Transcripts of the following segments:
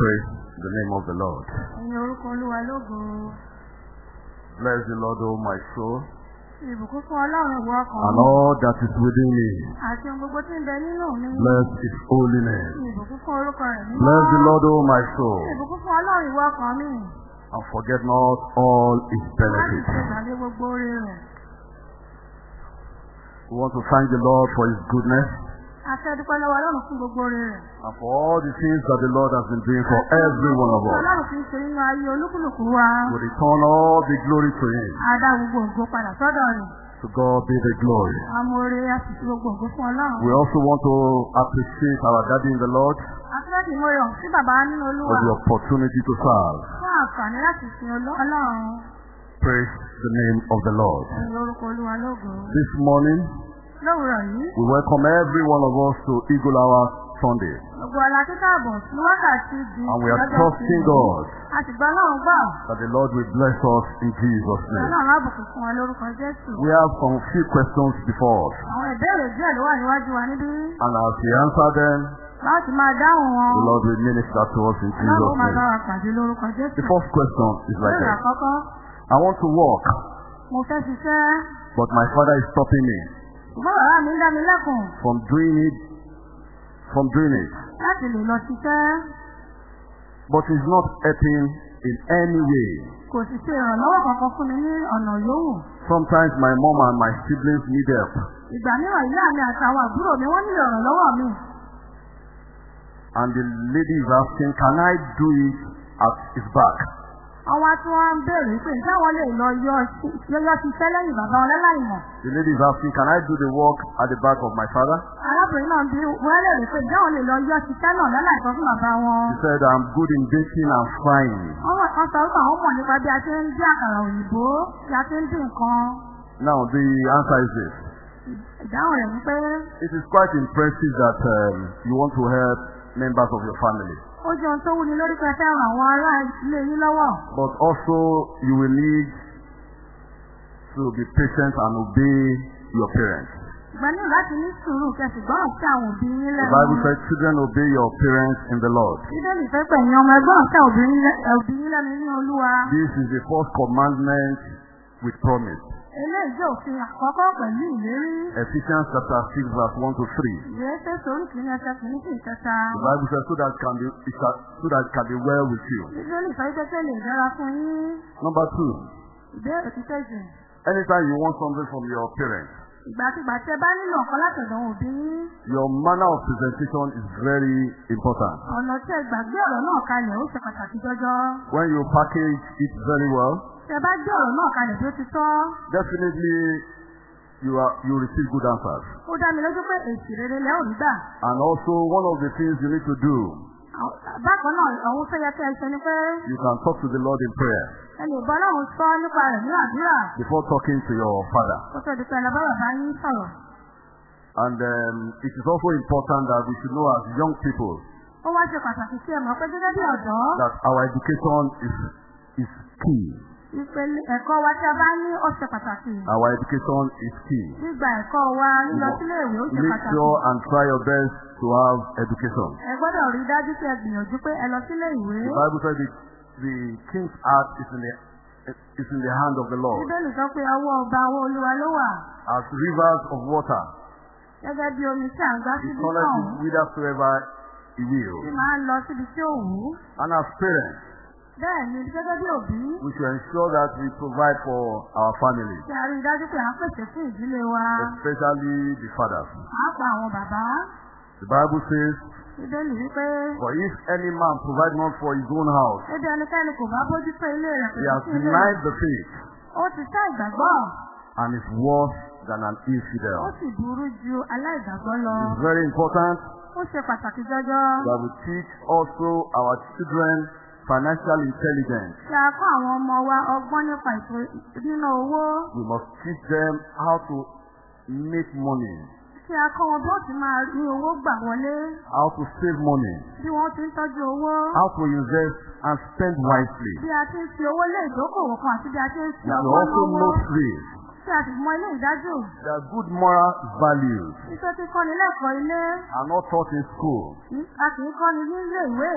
Praise the name of the Lord. Ẹ̀yin orúkọ Olúwa lógo. Bless the Lord, O my soul, Ìbùkún fún Ọlọ́run ìwọ ọkàn and all that is within me. Àti ohun gbogbo tí ń bẹ nínú mi. Bless his holy name. Ìbùkún fún orúkọ rẹ̀ mímọ́. Bless the Lord, O my soul, Ìbùkún fún Ọlọ́run ìwọ ọkàn mi. and forget not all his Láti benefits. ṣe ìgbàlẹ̀ gbogbo orí rẹ̀. We want to thank the Lord for his goodness Àti ẹdúpẹ́ lọ́wọ́ Ọlọ́run fún gbogbo orí rẹ̀. and for all the things that the Lord has been doing for every one of us. Ọlọ́run fi ń ṣe nínú ayé olúkúlùkù wa. We return all the glory to him. A dá gbogbo ògo padà sọ́dọ̀ rẹ̀. To God be the glory. Gbogbo fún Ọlọ́run. We also want to appreciate our daddy in the Lord sí bàbá nínú for the opportunity to serve. Fún àǹfààní láti sin Olú- Ọlọ́run. Praise the name of the Lord. This morning, Lówùrọ̀ yìí. we welcome every one of us to Eagle Hour Sunday. Gbogbo ọ̀la tó káàbọ̀ sí wákàtí di And we are trusting. God A sì gbọ́ náà gbà. that the Lord will bless us in Jesus' name. Ọlọ́run àbùkù fún wa lórúkọ Jésù. We have some few questions before us. Àwọn ìbéèrè díẹ̀ ló wà níwájú wa níbí. And as we answer them, Láti máa dáhùn wọn. the Lord will minister to us in Ọlọ́run Jesus' máa bá name. wa pàdé lórúkọ Jésù. The first question is like Ìbéèrè this. àkọ́kọ́. I want to walk, Mo fẹ́ ṣiṣẹ́. but my father is stopping me Ṣùgbọ́n bàbá mi ń dá mi lẹ́kùn from doing it, from doing it. láti lè lọ ṣiṣẹ́. But he's not helping in any way. Kò sì ṣe ìrànlọ́wọ́ kankan fún mi ní ọ̀nà yòówù. Sometimes my mom and my siblings need help. Ìgbà mìíràn ìyá mi àtàwọn àbúrò mi wọ́n nílò ìrànlọ́wọ́ mi. And the lady is asking, can I do it at his back? Ọwọ́ tí wọ́n ń béèrè pé ǹjẹ́ àwọn lè lọ yọ ṣiṣẹ́ lẹ́yìn bàbá wọn láláìmọ̀. The lady is asking, can I do the work at the back of my father? Arábìnrin náà bí wọ́n lè rí pé ǹjẹ́ àwọn lè lọ yọ ṣiṣẹ́ náà láláìsọ fún bàbá wọn. He said, I'm good in baking and frying. Wọ́n mọ̀ wọ́n sọ wípé àwọn mọ̀ nípa bí a ṣe ń dín àkàrà òyìnbó, bí a ṣe ń dín nǹkan. Now, the answer is this. Ìdáhùn rẹ̀ ni pé It is quite impressive that um, you want to help members of your family. Ó jẹ́ ohun tó wúni lórí pé ẹ fẹ́ ran àwọn ará ilé yín lọ́wọ́. But also, you will need to be patient and obey your parents. Ìgbà ní láti ní sùúrù kẹsì gbọ́ràn sí àwọn òbí yín The. Bible says, children obey your parents in the Lord. Bíbélì fẹ́ pẹ̀yìn ọmọ ẹgbọ́n sí òbí yín lẹ́- òbí yín lẹ́nu ní Olúwa. This is the first commandment with promise. Eléyìí jẹ́ òfin àkọ́kọ́ pẹ̀lú ìlérí. Ephesians chapter 6 verse 1 to 3. Ìwé Éfésù orí kìíní ẹsẹ̀ kìíní sí ìkẹta. The Bible says so that can be so that can be well with you. Bíbélì sọ wípé lè dára fún yín. Number two, Ìbéèrè anytime you want something from your parents, Ìgbàkigbà tí ẹ bá nílò ọ̀kan látọ̀dọ̀ àwọn òbí yín. your manner of presentation is very important. Ọ̀nà tí ẹ gbàgbé ọ̀rọ̀ náà kalẹ̀ ó ṣe pàtàkì jọjọ. When you package it very well, Tí ẹ bá gbé ọ̀rọ̀ náà kalẹ̀ bí ó ti tọ́. definitely you are you receive good answers. Ó dá mi lójú pé èsì rere lẹ́ ò rí gbà. And also one of the things you need to do, Àwọn- Bákan náà, àwọn tó yẹ kí ẹ ṣe ni pé you can talk to the Lord in prayer ẹ lè bọ́ láwọn sọ nípa rẹ̀ ní àdúrà. before talking to your father. Ó di bá yín sọ̀rọ̀. And um, it is also important that we should know as young people Ó wá ṣe pàtàkì sí ẹ mọ̀ pé gẹ́gẹ́ bí ọ̀dọ́, that our education is is key. ìpele ẹ̀kọ́ wa tí a bá ní ó ṣe pàtàkì. Our education is key. Gbígba ẹ̀kọ́ wa lílọ sílé ìwé ó ṣe Make sure and try your best to have education. Ẹ gbọ́dọ̀ rí dájú pé ẹ gbìyànjú pé ẹ lọ sílé ìwé. The Bible says the, the king's heart is in the is in the hand of the Lord. Bíbélì sọ pé ọwọ́ ọba ọwọ́ olúwa ló wà. As rivers of water, Gẹ́gẹ́ bí omi tí à ń gbá he náà. it whithersoever he will. Tí máa ń lọ síbi tí ó wù ú. And as parents, Bẹ́ẹ̀ ni gẹ́gẹ́ bí òbí. we should ensure that we provide for our family, Kí a rí i dájú pé à ń pèsè fún ìdílé wa. especially the fathers. Pàápàá àwọn bàbá. The Bible says, Bíbélì wípé For if any man provide not for his own house, Ebi ẹnikẹ́ni kò bá bójú tó ilé rẹ̀ he has denied the faith Ó ti sá ìgbàgbọ́. and is worse than an Ó infidel. sì burú ju aláìgbàgbọ́ lọ. It's very important Ó ṣe pàtàkì jọjọ. that we teach also our children financial intelligence. Kí a kọ́ àwọn ọmọ wa ọgbọ́n nípa ètò ìdínà owó. We must teach them how to make money, Kí a kọ́ wọn bí wọ́n ti máa rí owó gbà wọlé. how to save money, Bí wọ́n ti ń tọ́jú owó. how to invest and spend wisely. Bí a ti ń fi owó lé ìdókòwò kan àti bí a ti ń fi We should ọgbọ́n also lọ́wọ́. know this. Kí a sì mọ ilé ìdájọ́. There are good moral values Iṣẹ́ tí kọ́ni lẹ́kọ̀ọ́ ilé. are not taught in school. A kì í kọ́ni ní ilé ìwé.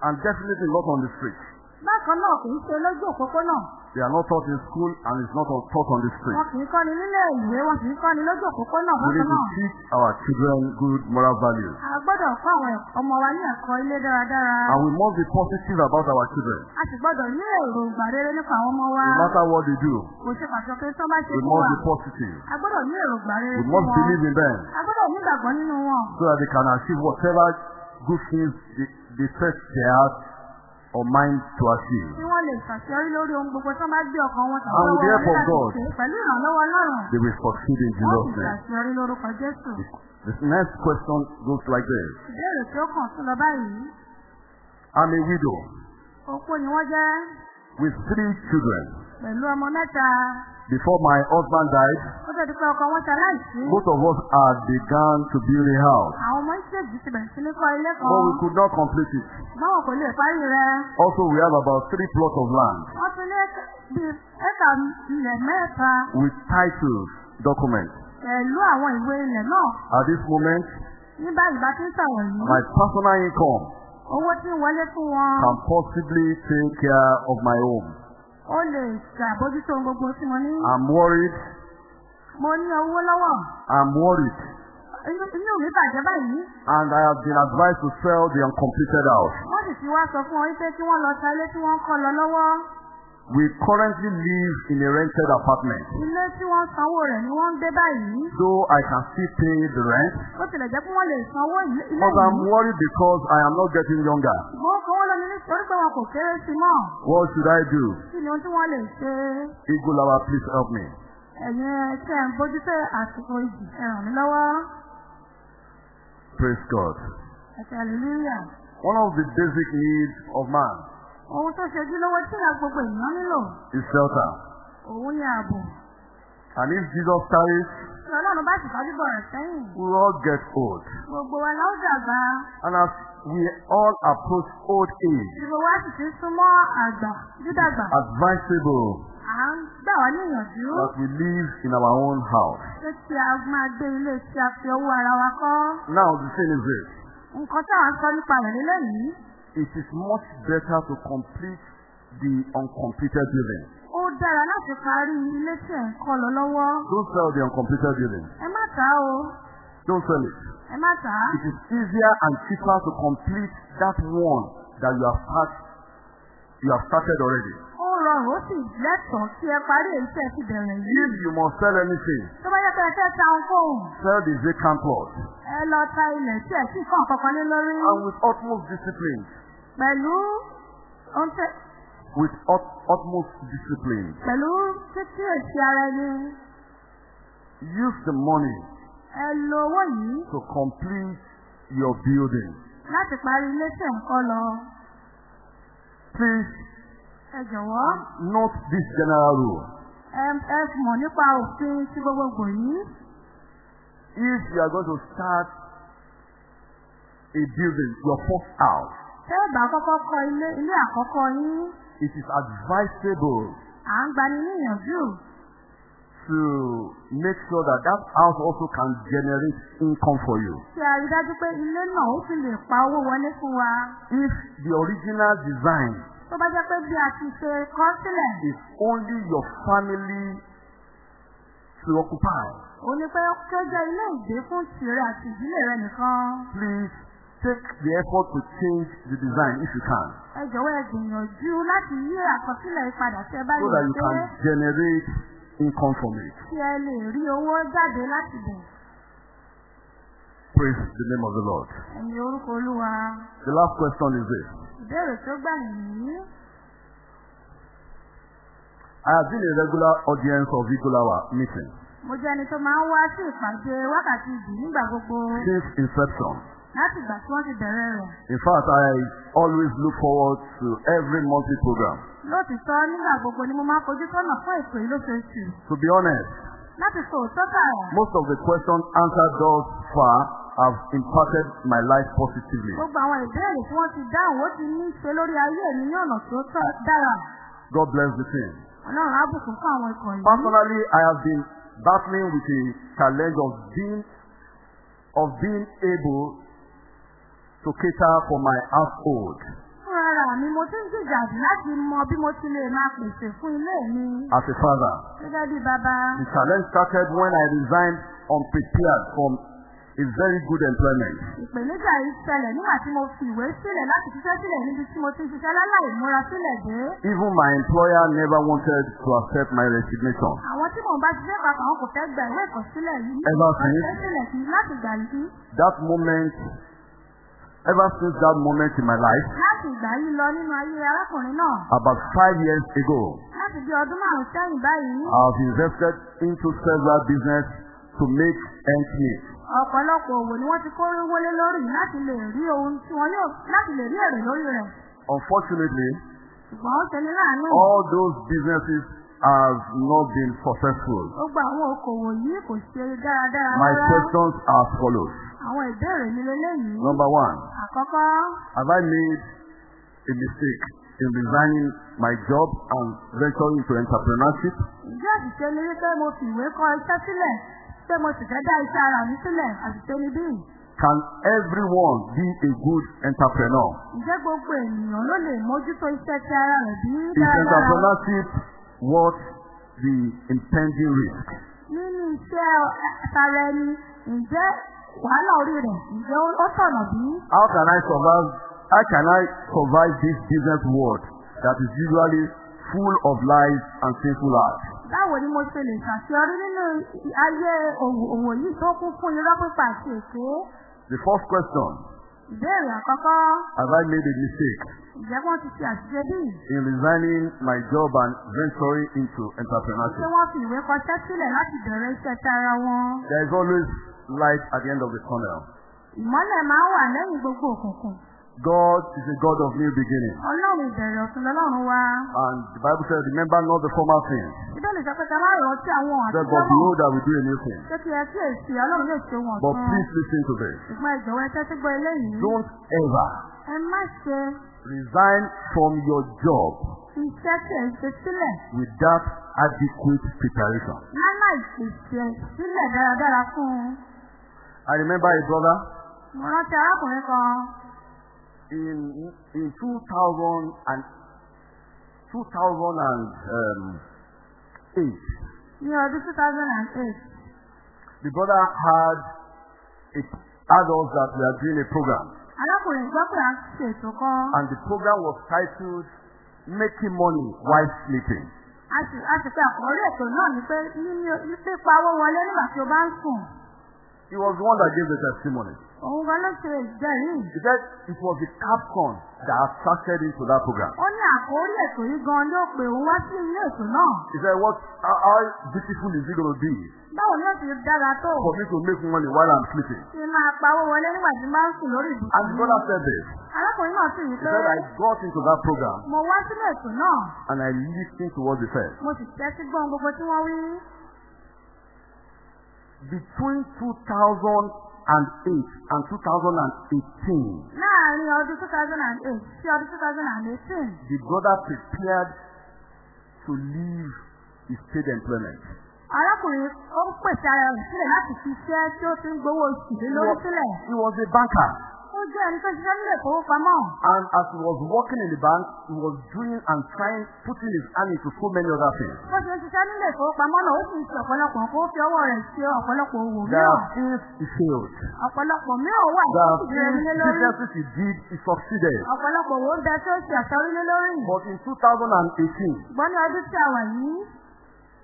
and definitely not on the street. bákan náà kì í ṣe lójú òpópónà They are not taught in school and it's not taught on the street. wọn kì í kọ́ni nílé ìwé wọn kì í kọ́ni lójú òpópónà We need to teach our children good moral values. a gbọ́dọ̀ kọ́ àwọn ọmọ wa ní ẹ̀kọ́ ilé dáradára And we must be positive about our children. a sì gbọ́dọ̀ ní èròǹgbà rere nípa àwọn ọmọ wa No matter what they do, kò ṣe pé we must be positive. a gbọ́dọ̀ ní èròǹgbà rere We must believe in them a gbọ́dọ̀ nígbàgbọ́ nínú wọn so that they can achieve whatever good things they, they set their heart or mind to achieve. kí wọ́n lè ṣàṣeyọrí lórí ohun gbogbo tó bá gbé ọkàn wọn tàbí And with the ọwọ́ help wọn of God, láti ṣe pẹ̀lú ìrànlọ́wọ́ ọlọ́run They will succeed in wọ́n Jesus' name. ṣàṣeyọrí lórúkọ jésù The next question goes like this. ìbéèrè tí ó kàn tún lọ báyìí I'm a widow opó ni wọ́n jẹ́ with three children. Pẹ̀lú ọmọ mẹ́ta. Before my husband died, ó tó di pé ọkọ wọn ṣaláìsí both of us had begun to build a house, àwọn ọmọ ìṣèjì ti bẹ̀rẹ̀ sí ní kọ́ ilé kan. But we could not complete it. báwọn kò lè parí rẹ̀. Also, we have about three plots of land. Wọ́n tún bí ẹ̀ka ilẹ̀ mẹ́ta. With titles, documents. pẹ̀lú àwọn ìwé ilẹ̀ náà. At this moment, ní báyìí bá ti ń yìí. my personal income owó tí ń wọlé fún wọn. can possibly take care of my home. Ó lè ṣàbójútó ohun gbogbo tí mo ní I'm worried. mo ní owó lọ́wọ́ I'm worried. inú inú mi bàjẹ́ báyìí And I have been advised to sell the uncompleted house. wọ́n sì ti wá sọ fún wọn wípé kí wọ́n lọ ta ilé tí wọ́n ń kọ́ lọ lọ́wọ́ We currently live in a rented apartment. ilé tí wọ́n sanwó rẹ̀ ni wọ́n ń gbé báyìí So I can still pay the rent. ó tilẹ̀ jẹ́ pé wọ́n lè sanwó ilé ilé But I'm yìí worried because I am not getting younger. mo wọ́n lọ ní nítorí pé wọn kò kéré sí mọ́ What should I do? kí ni ohun tí wọ́n lè ṣe Igulawa, please help me. ẹ̀yin tí ẹ̀ ń bójútó àsìkò ìjì ẹ ràn mí lọ́wọ́ Praise God. ẹ̀sẹ̀ hallelujah One of the basic needs of man ohun tó ṣojú lówó tí ìyá gbogbo ènìyàn nílò is shelter. òun ni ààbò And if Jesus tarries, tí ọlọ́run bá sì fàdúgbò rẹ̀ sẹ́yìn we will all get old. gbogbo wa la ó dàgbà And as we all approach old age, ìbò wa sì ti súnmọ́ àgbà dídàgbà advisable à ń gbà wá ní ìyànjú that we live in our own house. pé tí a máa gbé ilé tí a fi owó ara wa kọ́ Now the thing is this. nǹkan tí àwọn sọ nípa rẹ̀ lélẹ́yìí It is much better to complete the uncompleted building. ó dára láti parí ilé tí ẹ̀ ń kọ́ lọ lọ́wọ́ Don't sell the uncompleted building. ẹ má tà á o Don't sell it. ẹ má tà á It is easier and cheaper to complete that one that you have start, you have started already. ó rọrùn ó sì lẹ́tọ̀ọ́ kí ẹ parí èyí tí ẹ ti bẹ̀rẹ̀ yìí If you must sell anything, tó bá yẹ pé ẹ fẹ́ ta ohunkóhun sell the vacant plot. ẹ lọ ta ilẹ̀ tí ẹ sì kàn kankan lé lórí And with utmost discipline, pẹ̀lú ohun tẹ with ut, utmost discipline, pẹ̀lú títí èsì ara ẹni use the money ẹ lo owó yìí to complete your building. láti parí ilé tí ń kọ́ lọ Please ẹ jọ̀wọ́ note this general rule. ẹ ẹ mọ̀ nípa òfin tí gbogbogbò yìí If you are going to start a building, your first house, tẹ́ bá kọ́kọ́ kọ́ ilé ilé àkọ́kọ́ yín. It is advisable à ń gbani níyànjú to make sure that that house also can generate income for you. kí a rí dájú pé ilé náà ó sì lè pa owó wọlé fún wa. If the original design tó bá jẹ́ pé bí a ti ṣe kọ́ sílẹ̀. is only your family to occupy, ó ní pé ó jẹ́ ilé ìgbé fún tìrẹ àti ìdílé rẹ nìkan. Please take the effort to change the design if you can, ẹ jọ̀wọ́ ẹ gbìyànjú láti yí àkọsílẹ̀ yìí padà tí ẹ bá so that you can generate income from it. kí ẹ lè rí owó jáde láti bẹ̀ Praise the name of the Lord. ẹ̀yin orúkọ olúwa The last question is this. ìbéèrè tó gbà yìí I have been a regular audience of Igulawa meeting mo jẹ́ ẹni tó máa ń wá sí ìpàdé wákàtí ìdí nígbà gbogbo since inception. Láti ìgbà tí wọ́n ti bẹ̀rẹ̀ rẹ̀ In fact, I always look forward to every monthly program. lóòtítọ́ nígbà gbogbo ni mo máa fojú sọ́nà fún ètò yìí lóṣooṣù To be honest, láti sọ òótọ́ tààrà most of the questions answered thus far have impacted my life positively. gbogbo àwọn ìbéèrè tí wọ́n ti dáhùn ó ti ní ṣe lórí ayé mi ní ọ̀nà tó dára God bless the team. ọlọ́run á bùkún fún àwọn ikọ̀ yìí. Personally, I have been battling with the challenge of being of being able to cater for my household. fúnra ara mi mo ti ń jìjàdù láti mọ bí mo ti lè máa pèsè fún ilé mi. As a father, Gẹ́gẹ́ bí bàbá. the challenge started when I resigned unprepared from a very good employment. Ìpèníjà yìí ṣẹlẹ̀ nígbà tí mo fi ìwé sílẹ̀ láti ṣiṣẹ́ sílẹ̀ níbi tí mo ti ń ṣiṣẹ́ láláì múra sílẹ̀ dé. Even my employer never wanted to accept my resignation. Àwọn tí mò ń bá ṣiṣẹ́ papọ̀ àwọn kò fẹ́ gba ìwé ìkọ̀sílẹ̀ yìí. Ever since? Wọ́n ṣe sílẹ̀ sí láti gbà yìí. That moment, ever since that moment in my life, Láti ìgbà yìí lọ nínú ayé arákùnrin náà. about five years ago, Láti bí ọdún márùn-ún sẹ́yìn báyìí. I've invested into several business to make ends meet. Ọ̀pọ̀lọpọ̀ òwò ni wọ́n ti kórè wọlé lórí láti lè rí ohun tí wọ́n yóò láti lè rí èrè lórí rẹ̀. Unfortunately, Ṣùgbọ́n ó ní láàánú. all those businesses have not been successful. Gbogbo àwọn okòwò yìí kò ṣe dáradára My questions are as follows. Àwọn ìbéèrè mi leléyìí. Number one, Àkọ́kọ́, have I made a mistake in resigning my job and venturing into entrepreneurship? ìjẹ́ àṣìṣe ni wípé mo fi ìwé kọ iṣẹ́ sílẹ̀ pé mo sì fẹ́ dá iṣẹ́ ara mi sílẹ̀ àṣìṣe ni bí. Can everyone be a good entrepreneur? Ǹjẹ́ gbogbo ènìyàn ló lè mójútó iṣẹ́ ti ara rẹ̀ bí Is dáradára? entrepreneurship worth the impending risk? Nínú iṣẹ́ tara ẹni, ǹjẹ́ wàhálà orí rẹ̀ ǹjẹ́ ó ó tọ̀nà bí? How can I survive? How can I survive this business world that is usually full of lies and sinful acts? Báwo ni mo ṣe lè ṣàṣeyọrí nínú ayé òwò yìí tó kún fún irọ́ pípa àti èké? The first question, Ìbéèrè àkọ́kọ́, have I made a mistake ǹjẹ́ wọ́n ti ṣe àṣìṣe bí? in resigning my job and venturing into Ṣé entrepreneurship? wọ́n fi ìwé kọṣẹ́ sílẹ̀ láti bẹ̀rẹ̀ iṣẹ́ tara wọn? There is always light at the end of the tunnel. Ìmọ́lẹ̀ máa ń wà lẹ́yìn gbogbo òkùnkùn. God is a God of new beginning. Ọlọ́run ìbẹ̀rẹ̀ ọ̀tun lọ́lọ́run wa. And the Bible says, remember not the former things, Bíbélì sọ pé ká má rántí àwọn but àtijọ́ mọ̀. behold, I will do a new thing. Ṣé kí ẹ kí èsì Ọlọ́run yóò ṣe wọ̀n But tán? please listen to this. Ṣùgbọ́n ìjọ̀wọ́ ẹtẹ́ tí gbọ́ eléyìí. Don't ever Ẹ má ṣe resign from your job iṣẹ́ tí ẹ̀ ń ṣe sílẹ̀ without adequate preparation. láláì pèsè sílẹ̀ dáradára fún un. I remember a brother Mo rántí arákùnrin kan in in 2000 and 2008. ní ọdún two thousand and eight. The brother had a had us that we are doing a program, Arákùnrin gbọ́ pé à ń ṣe ètò kan. and the program was titled "Making Money While Sleeping." A sì a sì pe àkọ́rí ètò náà ní pé ní pípa owó wọlé nígbà tí o bá ń sùn. He was the one that gave the testimony. Òun gan ló ṣe ìjẹ́rìí. He said it was the capcom that attracted him to that program. Ó ní àkórí ètò yìí gan ló pè òun wá sí ilé ètò náà. He said, "What? How, how beautiful is it going to be Báwo ni ó ti dára tó? for me to make money while I'm sleeping?" N máa pa owó wọlé nígbà tí máa ń sùn lórí And the brother said this. Arákùnrin náà sì wí He pé said, "I got into that program mo wá sílé ètò náà. and I listened to what they said. Mo sì tẹ́tí gbọ́n gbogbo tí wọ́n wí. Between 2008 and 2018, Láàárín ọdún two thousand and eight sí ọdún two thousand and eighteen. the brother prepared to leave his paid employment. Arákùnrin ó ń pèsè ara rẹ̀ sílẹ̀ láti fi iṣẹ́ tí ó ti ń gbowó oṣù lé lórí sílẹ̀. he was a banker. Ó jẹ́ ẹni tó ṣiṣẹ́ nílé ìfowópamọ́. And as he was working in the bank, he was doing and trying, putting his hand into so many other things. Bó ṣe ń ṣiṣẹ́ nílé ìfowópamọ́ náà, ó sì ń ṣe ọ̀pọ̀lọpọ̀ nǹkan, ó fi ọwọ́ rẹ̀ ṣe ọ̀pọ̀lọpọ̀ òwò There are things he failed. Ọ̀pọ̀lọpọ̀ mìíràn wà There are sì rẹ̀ things, nílé lórí. businesses he did, he succeeded. Ọ̀pọ̀lọpọ̀ òwò ń bẹ tó ṣe àṣọrí lé lórí. But in 2018, Ṣùgbọ́n ní ọdún tí a wà yìí,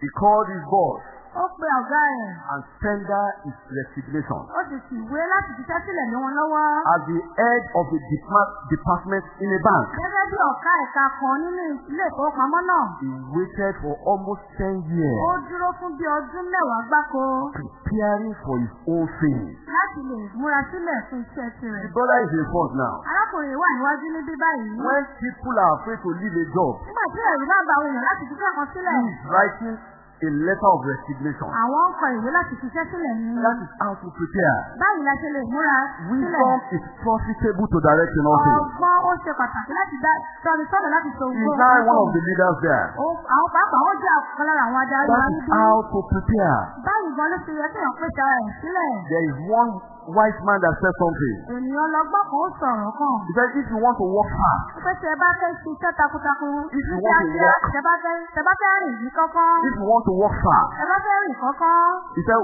he called his boss ó pe ọ̀gá rẹ̀. and tendered his resignation Ó sì sì wé láti ṣiṣẹ́ sílẹ̀ lé wọn lọ́wọ́. as the head of a depart, department in a bank. Gẹ́gẹ́ bí ọ̀ká ẹ̀ka kan nínú ilé ìfowópamọ́ náà, He waited for almost 10 years, ó dúró fún bí ọdún mẹ́wàá gbáko preparing for his own thing. láti lè múra sílẹ̀ fún iṣẹ́ The tirẹ̀. brother is in front now. Arákùnrin wà níwájú níbí báyìí. When people are afraid to leave a job, Nígbà tí ẹ̀rù bá ba àwọn èèyàn láti ṣiṣẹ́ kan sílẹ̀, he is writing a letter of resignation. àwọn ń kọ ìwé láti ṣiṣẹ́ sílẹ̀ ní. That is how to prepare. Báyìí la ṣe lè múra sílẹ̀. Wisdom is profitable to direct in all things. Ọgbọ́n ó ṣe pàtàkì láti dá tọ́ni sọ́nà láti ṣe He is ògbó. now one of the leaders there. Àwọn pàápàá wọ́n jẹ́ lára àwọn adarí That is how to prepare. Báyìí gan ló ṣe yẹ kí èèyàn pèsè ara ẹ̀ sílẹ̀. There is one wise man that said something. Ènìyàn lọ́gbọ́n kan ó sọ̀rọ̀ kan. He said, if you want to work hard, Pé tẹ bá fẹ́ ṣiṣẹ́ takuntakun. If you want to walk. Tẹ bá fẹ́ tẹ bá fẹ́ rìn yìí kọ́kọ́. if you want to work fast, Tẹ bá fẹ́ rìn kọ́kọ́. he said,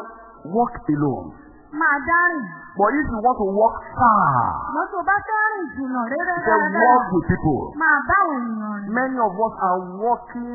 walk alone. Máa dá rìn. But if you want to work far, Mo tó bá fẹ́ rìn jìnnà rere he said, walk with people. Máa bá àwọn ènìyàn rìn. Many of us are walking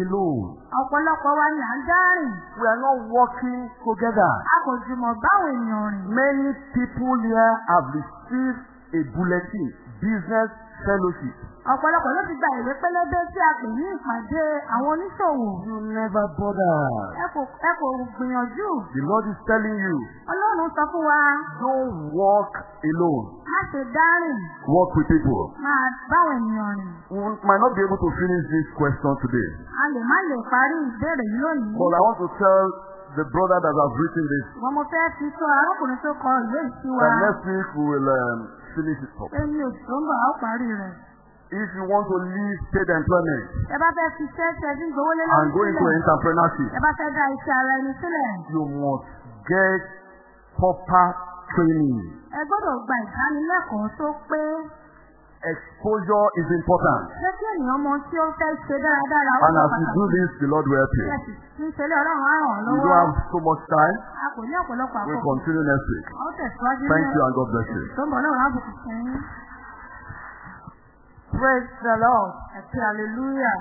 alone. Ọ̀pọ̀lọpọ̀ wa ni à ń dá rìn. We are not working together. A kò jùmọ̀ bá àwọn ènìyàn rìn. Many people here have received a bulletin, business fellowship. Ọ̀pọ̀lọpọ̀ ló ti gba ìwé pélébé tí a pè ní ìpàdé àwọn oníṣòwò. You never bother. Ẹ kò ẹ kò gbìyànjú. The Lord is telling you, Ọlọ́run sọ fún wa, don't walk alone. má ṣe dá rìn. Walk with people. Máa bá àwọn ènìyàn rìn. We might not be able to finish this question today. A lè má lè parí ìbéèrè yìí lónìí. But I want to tell the brother that has written this Wọ́n mo fẹ́ fi tó arákùnrin tó kọ ìwé ìsí wa. that next week we will um, finish it up. Oṣù tó ń bọ̀, ó parí rẹ̀. If you want to leave paid employment Ẹ bá fẹ́ fi iṣẹ́ tí ẹ fi ń gbowó lé and go into entrepreneurship, Ẹ bá fẹ́ dá iṣẹ́ ara ẹni sílẹ̀. you must get proper training. Ẹ gbọ́dọ̀ gba ìdánilẹ́kọ̀ọ́ tó pé Exposure is important. ṣé kí ènìyàn mọ tí ó fẹ́ ṣe dáradára. And as you do this, the Lord will help you. Ìṣẹ̀lẹ̀ ọlọ́run á ràn We lọ́wọ́. don't have so much time. A kò ní ọ̀pọ̀lọpọ̀ àkókò. continue next week. Ó tẹ̀síwájú Thank you and God bless you. tó ń bọ̀ náà lábùkù sẹ́yìn. Praise the Lord. Hallelujah.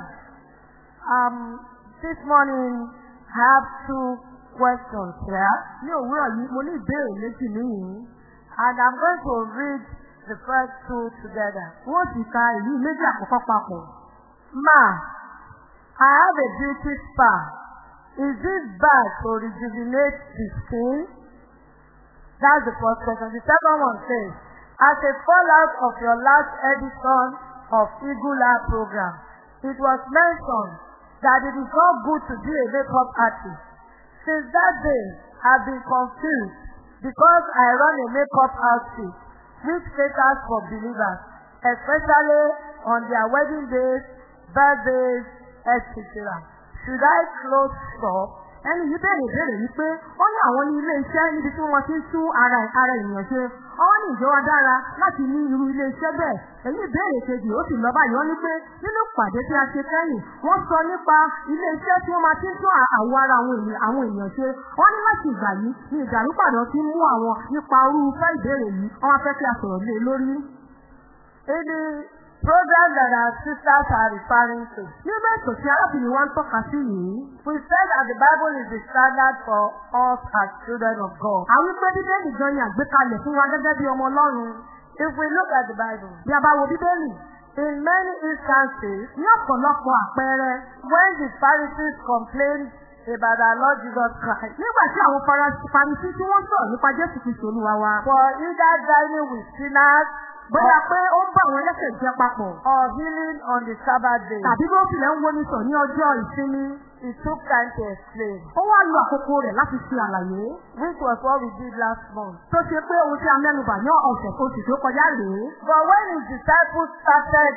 Um, this morning I have two questions here, Ní òwúrọ̀ yìí, mo ní ìbéèrè méjì níyìí. and I'm going to read the first two together. Wọ́n sì ka ìlú méjì àkọ́kọ́ papọ̀. Ma, I have a beauty spa. Is this bad to rejuvenate the skin? That's the first question. The second one says, as a fallout of your last edition of Eye program, it was mentioned that it is not good to be a makeup artist. Since that day, I've been confused because I run a makeup outfit which caters for believers, especially on their wedding days, birthdays, etc. Should I close shop? Ẹni yìí bẹ̀rẹ̀ ìbéèrè wípé ó ní àwọn ní ilé iṣẹ́ níbi tí wọ́n ti ń tún ara ara ènìyàn ṣe. Ọwọ́ ní ìjọba dára láti ní irú ilé iṣẹ́ bẹ́ẹ̀. Èyí ìbéèrè kejì ó sì lọ báyìí wọ́n ní pé nínú ìpàdé tí a ṣe kẹ́yìn, wọ́n sọ nípa ilé iṣẹ́ tí wọ́n ti ń tún àwọ̀ ara àwọn ènìyàn ṣe. Wọ́n ní láti ìgbà yìí ni ìdàrúpàdán ti mú àwọn nípa irúfẹ́ ìbéèrè yìí. Wọ́n wá fẹ́ kí a sọ̀rọ̀ lé lórí. In the program that our sisters are referring to, Nínú ètò tí arábìnrin wa ń tọ́ka sí yìí, we said that the Bible is the standard for us as children of God. àwọn wípé bíbélì gan ni àgbékalẹ̀ fún wa gẹ́gẹ́ bí ọmọ Ọlọ́run. If we look at the Bible, Bí a bá wo bíbélì, in many instances, ní ọ̀pọ̀lọpọ̀ àpẹẹrẹ, when the Pharisees complained about our Lord Jesus Christ, nígbà tí àwọn Farisí tí wọ́n sọ̀rọ̀ nípa Jésù Kristi Olúwa wa, for either dining with sinners bóyá pé ó ń bá àwọn ẹlẹ́ṣẹ̀ jẹ papọ̀, or healing on the Sabbath day, tàbí bí ó tilẹ̀ ń woni sọ ní ọjọ́ ìsinmi, he took time to explain, ó wá lo àkókò rẹ̀ láti ṣe àlàyé. which was what we did last month. Tó ṣe pé ohun tí a mẹ́nubà ní ọ̀sẹ̀ oṣù tó kọjá rèé. But when his disciples started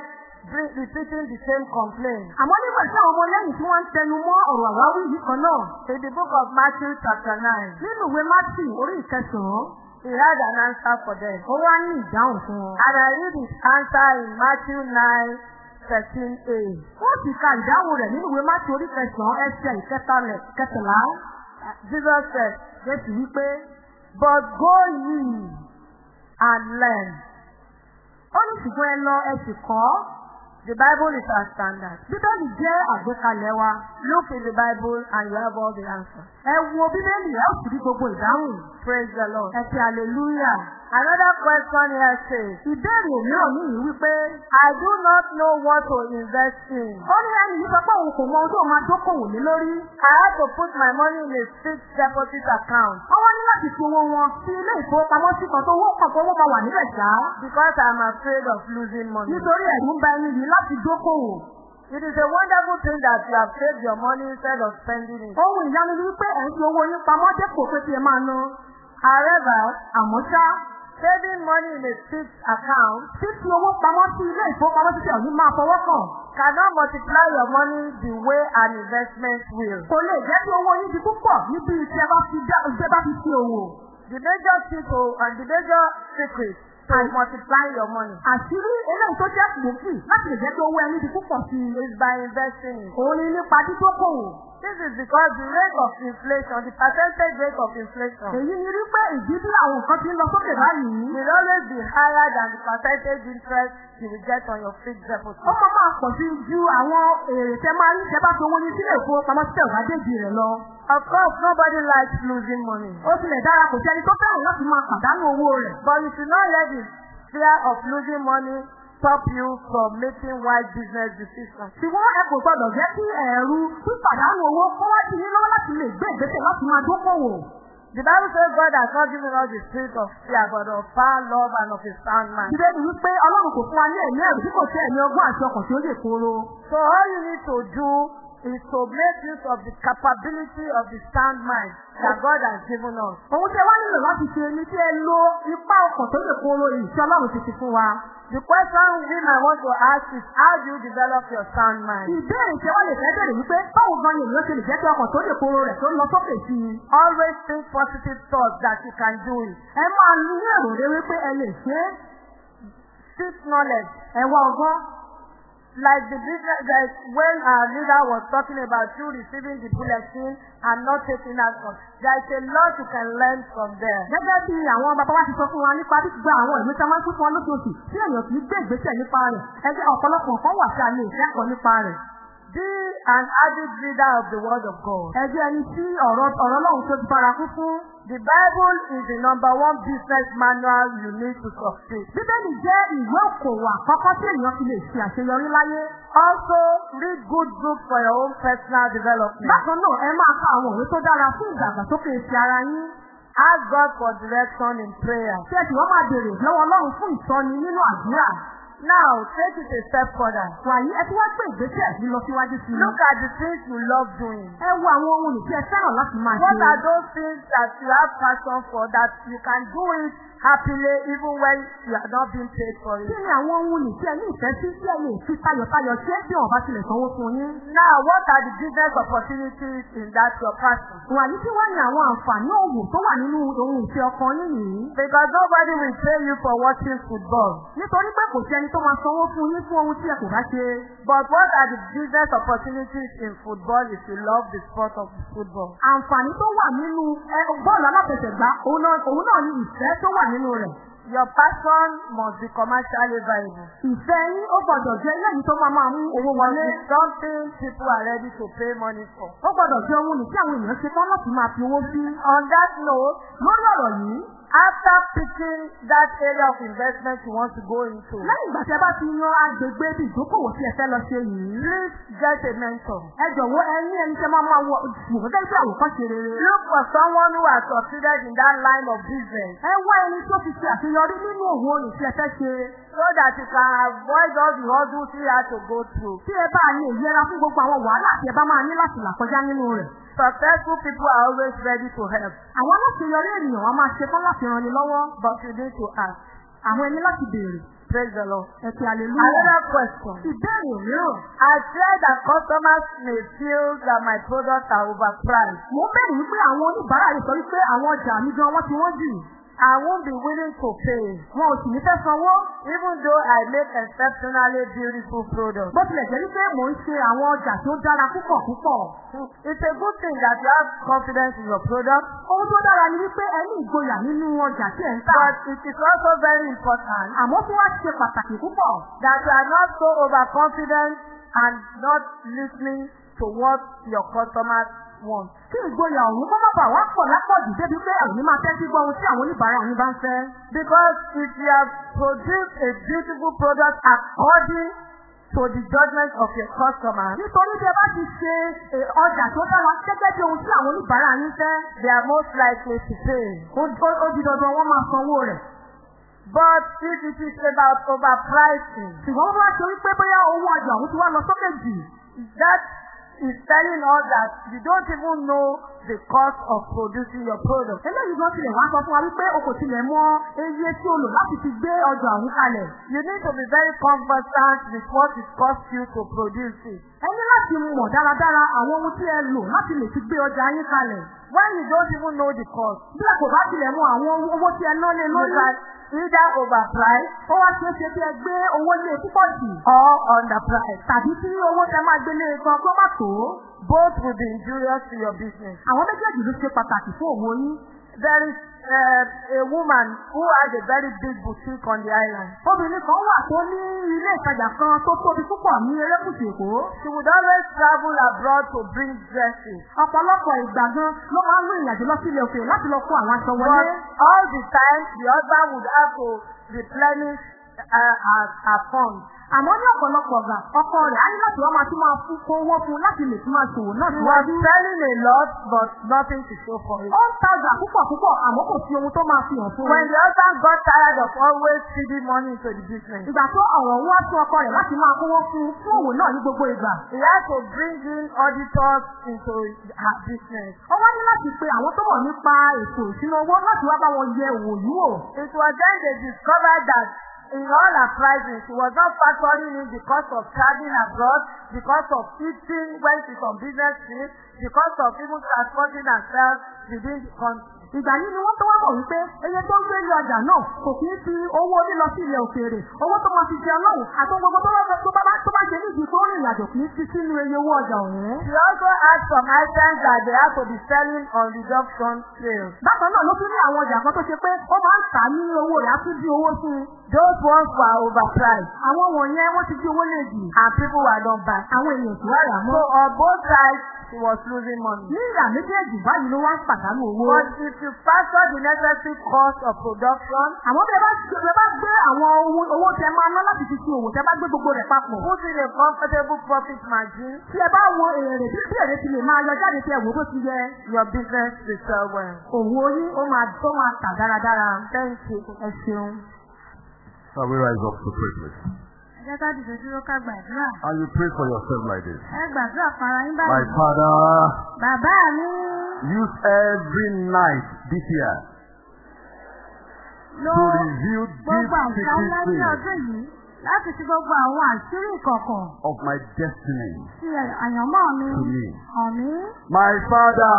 bring, repeating the same complaint, Àmọ́ nígbà tí àwọn ọmọ lẹ́yìn tí wọ́n ń tẹnu mọ́ ọ̀rọ̀ àwáwí yìí kan náà, in the book of Matthew chapter 9, nínú ìwé Mátì orí ìkẹsàn-án, he had an answer for them. ó wá ní ìdáhùn fún wọn. And I read his answer in Matthew 9, 13a. Wọ́n sì ka ìdáhùn rẹ̀ nínú ìwé Mátì orí kẹsàn-án ẹsẹ̀ ìkẹtàlẹ̀ kẹtàlá. Jesus said, Jésù wípé, But go ye and learn. ó ní ṣùgbọ́n ẹ lọ ẹ sì kọ́. The Bible is our standard. Bíbélì jẹ́ àgbékalẹ̀ wa. Look in the Bible and you have all the answers. Ẹ wo Bíbélì ẹ ó sì rí gbogbo ìdáhùn. Praise the Lord. Ẹ ti hallelujah. Another question here says, Ìbéèrè mìíràn ní ìwí wípé, I do not know what to invest in. ó ní ẹni yìí sọ pé òun kò mọ ohun tó máa dókòwò lé lórí. I have to put my money in a fixed deposit account Wọ́n wá ní láti fi owó wọn sí ilé ìfowópamọ́sí kan tó wó pọ̀ tó máa wà níbẹ̀ ṣá. because I'm afraid of losing money. Nítorí ẹ̀rù ń ba ẹni yìí láti dókòwò. It is a wonderful thing that you have saved your money instead of spending it. Ohun ìyanu ni wípé ẹ̀ ń fi owó yín pamọ́ dépò pé kí ẹ máa ná. However, Àmọ́ ṣá, saving money in a fixed account fífi owó pamọ́ sí ilé ìfowópamọ́sí tí ẹ̀rù máa fọwọ́ kàn. cannot multiply your money the way an investment will. Kò lè jẹ́ kí owó yín di púpọ̀ níbi tí ẹ bá fi ṣe òwò. The major people and the major secret to multiply your money Àṣírí eléyìí tó jẹ́ gbòógì láti lè jẹ́ kí owó ẹni di púpọ̀ sí i. is by investing. Òun ni nípa dídókòwò. This is because the rate of inflation, the percentage rate of inflation, Èyí ni rí pé ìdí bí àwọn nǹkan ti ń lọ sókè báyìí. will always be higher than the percentage interest you will get on your fixed deposit. Ó máa máa pọ̀ sí ju àwọn èrè tẹ máa ń tẹ bá fi owó ní sílé ìfowópamọ́ wá déjì rẹ̀ lọ. Of course, nobody likes losing money. Ó tilẹ̀ dára kò sí ẹni tó fẹ́ràn láti máa pàdánù owó rẹ̀. But you should not let the fear of losing money stop you from making wise business decisions. Ṣùgbọ́n ẹ kò gbọdọ̀ jẹ́ kí ẹ̀rù pípàdánù owó kó wá sí yín lọ́wọ́ láti lè gbé ìgbésẹ̀ láti máa dókòwò. The Bible says God has not given us the spirit of fear, but of power, love, and of a sound mind. Ìdílé ni wípé Ọlọ́run kò fún wa ní ẹ̀mí ẹ̀rù tí kò sí ẹ̀mí ọgbọ́n àti ọkàn tí ó lè kóró. So all you need to do is to make use of the capability of the sound mind that God has given us. Òun ẹ wá nílò láti ṣe ni kí ẹ lo ipá ọkàn tó lè kóró tí Ọlọ́run ti fún wa. The question we might want to ask is how do you develop your sound mind? Ìbéèrè tí wọ́n lè fẹ́ bẹ̀rẹ̀ wípé báwo gan ni ènìyàn ṣe lè jẹ́ kí ọkàn tó lè kóró rẹ̀ tó lọ sókè sí i. Always think positive thoughts that you can do it. Ẹ máa ní èrò rẹ wípé ẹ lè ṣe é. Seek knowledge. Ẹ wá ọgbọ́n. Like the business, like when our leader was talking about you receiving the bulletin and not taking action, there is a lot you can learn from there. Gẹ́gẹ́ bí àwọn bàbá wa ti sọ fún wa nípa gbígbà àwọn ìwé tí máa ń fún ọ lóṣooṣù tí èèyàn kì í gbé ìgbésẹ̀ nípa rẹ̀. Ẹgbẹ́ ọ̀pọ̀lọpọ̀ nǹkan wà tí a lè nípa rẹ̀. Be an avid reader of the word of God. Ẹgbẹ́ ẹni tí ọ̀rọ̀ ọ̀rọ̀ Ọlọ́run tó ti fara kún fún. The Bible is the number one business manual you need to succeed. Bíbélì jẹ́ ìwé òkòwò àkọ́kọ́ tí èèyàn fi lè ṣe àṣeyọrí láyé. Also, read good books for your own personal development. Bákan náà, ẹ máa ka àwọn òwe tó dára fún ìdàgbàsókè ti ara yín. Ask God for direction in prayer. Ṣé ẹ sì wọ́n máa bèrè lọ́wọ́ Ọlọ́run fún ìtọ́ni nínú àdúrà? Now, take it a step further. Wàyí ẹ tí wọ́n gbé ìgbésẹ̀ yìí lọ síwájú sí i. Look at the things you love doing. Ẹ wo àwọn ohun ìfẹ́ fẹ́ràn láti máa What ṣe. are those things that you have passion for that you can do it happily even when you are not being paid for Kí it? ni àwọn ohun ìfẹ́ ní ìfẹ́ sí tí ẹ lè fi tayọ̀tayọ̀ ṣe bí wọ́n bá tilẹ̀ sanwó fún yín? Now, what are the business opportunities in that your passion? Wàyí tí wọ́n ní àwọn àǹfààní òwò tó wà nínú ohun ìfẹ́ ọkàn yín yìí. Because nobody will pay you for watching football. Nítorí pé kò sí ẹni tó máa sanwó fún yín fún ohun tí ẹ kò bá ṣe. But what are the business opportunities in football if you love the sport of football? Àǹfààní tó wà nínú ẹ, bọ́ọ̀lù aláfẹsẹ̀gbá òun náà ní ìfẹ́ tó wà nínú rẹ̀. Your passion must be commercially viable. Ìfẹ́ yín ó gbọ́dọ̀ jẹ́ lẹ́yìn tó máa máa mú owó wọlé. It's something people are ready to pay money for. Ó gbọ́dọ̀ jẹ́ ohun ní tí àwọn èèyàn ṣe tán láti máa fi owó sí. On that note, Lórí ọ̀rọ̀ yìí, after picking that area of investment you want to go into, lẹ́yìn ìgbà tí ẹ bá ti yan agbègbè bí ìdókòwò tí ẹ fẹ́ lọ ṣe yìí. please get a mentor. Ẹ jọ̀wọ́ ẹ ní ẹni tẹ́ máa máa wọ ìwò gẹ́gẹ́ bí àwòkọ́ṣe rere. Look for someone who has succeeded in that line of business Ẹ wá ẹni tó ti ṣe àṣeyọrí nínú òwò òní tí ẹ fẹ́ ṣe. so that you can avoid all the hurdles you have to go through. Tí ẹ bá lè yẹra fún gbogbo àwọn wàhálà tí ẹ bá máa ní láti là kọjá nínú rẹ̀. Successful people are always ready to help, Àwọn aláṣeyọrí ènìyàn wọn máa ṣe tán láti ran ni lọ́wọ́. but you need to ask. Àwọn ẹni láti béèrè. Praise the Lord. Ẹ ti àlelúyà. Another question. Ìbéèrè mìíràn. I fear that customers may feel that my products are overpriced. Mo bẹ̀rù wípé àwọn oníbàárà yìí sọ wípé àwọn ọjà mi gan wọ́n ti wọ́n jù. I won't be willing to pay, Wọn ò sì ní fẹ́ sanwó. even though I make exceptionally beautiful products. Bó tilẹ̀ jẹ́ wípé mò ń ṣe àwọn ọjà tó dára púpọ̀ púpọ̀. It's a good thing that you have confidence in your product, Ohun tó dára ni wípé ẹ ní ìgboyà nínú ọjà tí ẹ̀ ń tà. but it is also very important Àmọ́ tí wá ṣe pàtàkì púpọ̀. that you are not so overconfident and not listening to what your customers want. Kí ìgboyà ọ̀hún kó má bà wá pọ̀ lápọ̀jù débi pé ní máa tẹ́tí gbọ́ ohun tí àwọn oníbàárà yín bá ń fẹ́. Because if you have produced a beautiful product according to the judgment of your customers, Nítorí bí ẹ bá ti ṣe e, ọjà tó dára gẹ́gẹ́ bí ohun tí àwọn oníbàárà yín fẹ́. they are most likely to pay. ó- dandan wọ́n máa sanwó rẹ̀. But if it is about overpricing, Ṣùgbọ́n wọ́n bá ṣe wípé bóyá owó ọjà ọ̀hún ti wá lọ sókè jù. that is telling us that you don't even know the cost of producing your product. eléyìí gan tilẹ̀ wá sọ fún wa wípé o kò tilẹ̀ mọ iye tí o lò láti fi gbé ọjà ọ̀hún kalẹ̀. You need to be very conversant with what it costs you to produce it. ẹ ní láti mọ̀ dáradára àwọn ohun tí ẹ lò láti lè fi gbé ọjà yín kalẹ̀. When you don't even know the cost, bí ẹ kò bá tilẹ̀ mọ àwọn owó tí ẹ ná lé lórí. either overprice ó wá ṣeé ṣe kí ẹ gbé owó lé púpọ̀ jù. or underprice. tàbí tí owó tẹ máa gbé lé gan kó má tó. Both will be injurious to your business. àwọn méjèèjì ló ṣe pàtàkì fún òwò yín. There is uh, a woman who has a very big boutique on the island. obìnrin kan wà tó ní ilé ìtajà kan tó tóbi púpọ̀ ní erékùṣù èkó. She would always travel abroad to bring dresses. ọ̀pọ̀lọpọ̀ ìgbà gan ló máa ń rìn ìrìnàjò lọ sí ilé láti lọ kó àwọn aṣọ But wọlé. all the time, the husband would have to replenish uh, her, her funds. Àmọ́ ní ọ̀pọ̀lọpọ̀ ọ̀gá ọkọ rẹ̀ á ní láti wá máa tún máa fún kó owó fún láti lè tún máa ṣòwò náà She was síwájú. selling a lot, but nothing to show for it. ó ń tajà púpọ̀ púpọ̀ àmọ́ kò sí ohun tó máa fi hàn fún When un. the husband got tired of always feeding money into the business, ìgbà tó ọ̀rọ̀ wá sí ọkọ rẹ̀ láti máa kówó fún fún òwò náà ní gbogbo ìgbà. he had to bring in auditors into her business. ó wá ní láti pe àwọn tó mọ̀ nípa ètò ìṣúná owó láti wá bá wọn yẹ òwò yìí wò. It was then they discovered that in all her pricing, she was not factoring in the cost of traveling abroad, the cost of eating when she's on business trip, the cost of even transporting herself within the country. ìgbà yìí ni wọ́n tó wá mọ̀ wípé eye tó ń gbé ilé ọjà náà kò kí ń fi owó lílọ sí ilẹ̀ òkèèrè owó tó máa fi jẹun lọ́hùn àti gbogbo tó bá tó bá tó bá ṣe nídìí tó rìn ìrìnàjò kì í fi sínú iye owó ọjà ọ̀hún. She also had some items that they had to be selling on reduction sales. bákan náà ló tún ní àwọn ọjà kan tó ṣe pé ó máa ń tà ní owó rẹ̀ á tún dín owó fún un. Those ones were overpriced àwọn wọ̀nyẹn wọ́n ti dín owó lè jì. and people were not buying. àwọn èèyàn kò wá rà So mọ́. on both sides, she was losing money. ní ìyá méjèèjì báyìí ló wá ń pàdánù owó. But if you factor the necessary cost of production, àmọ́ bí ẹ bá ẹ bá gbé àwọn owó tẹ máa ná láti fi ṣe òwò tẹ bá gbé gbogbo rẹ̀ papọ̀. put in a comfortable profit margin, tí ẹ bá wo èrè bí bí èrè ti lè máa yọ jáde tí ẹ wò bó ti yẹ. your business will sell well. òwò yín ó máa tó máa tà dáradára. Thank you. ẹ ṣeun. Shall we rise up to pray, please? And you pray for yourself like this. My. Father, use every night this year to reveal ní secret thing ọdún yìí láti fi gbogbo àwọn àṣírí ìkọ̀kọ̀ of my destiny sí àyànmọ́ mi to me. hàn mí. My Father,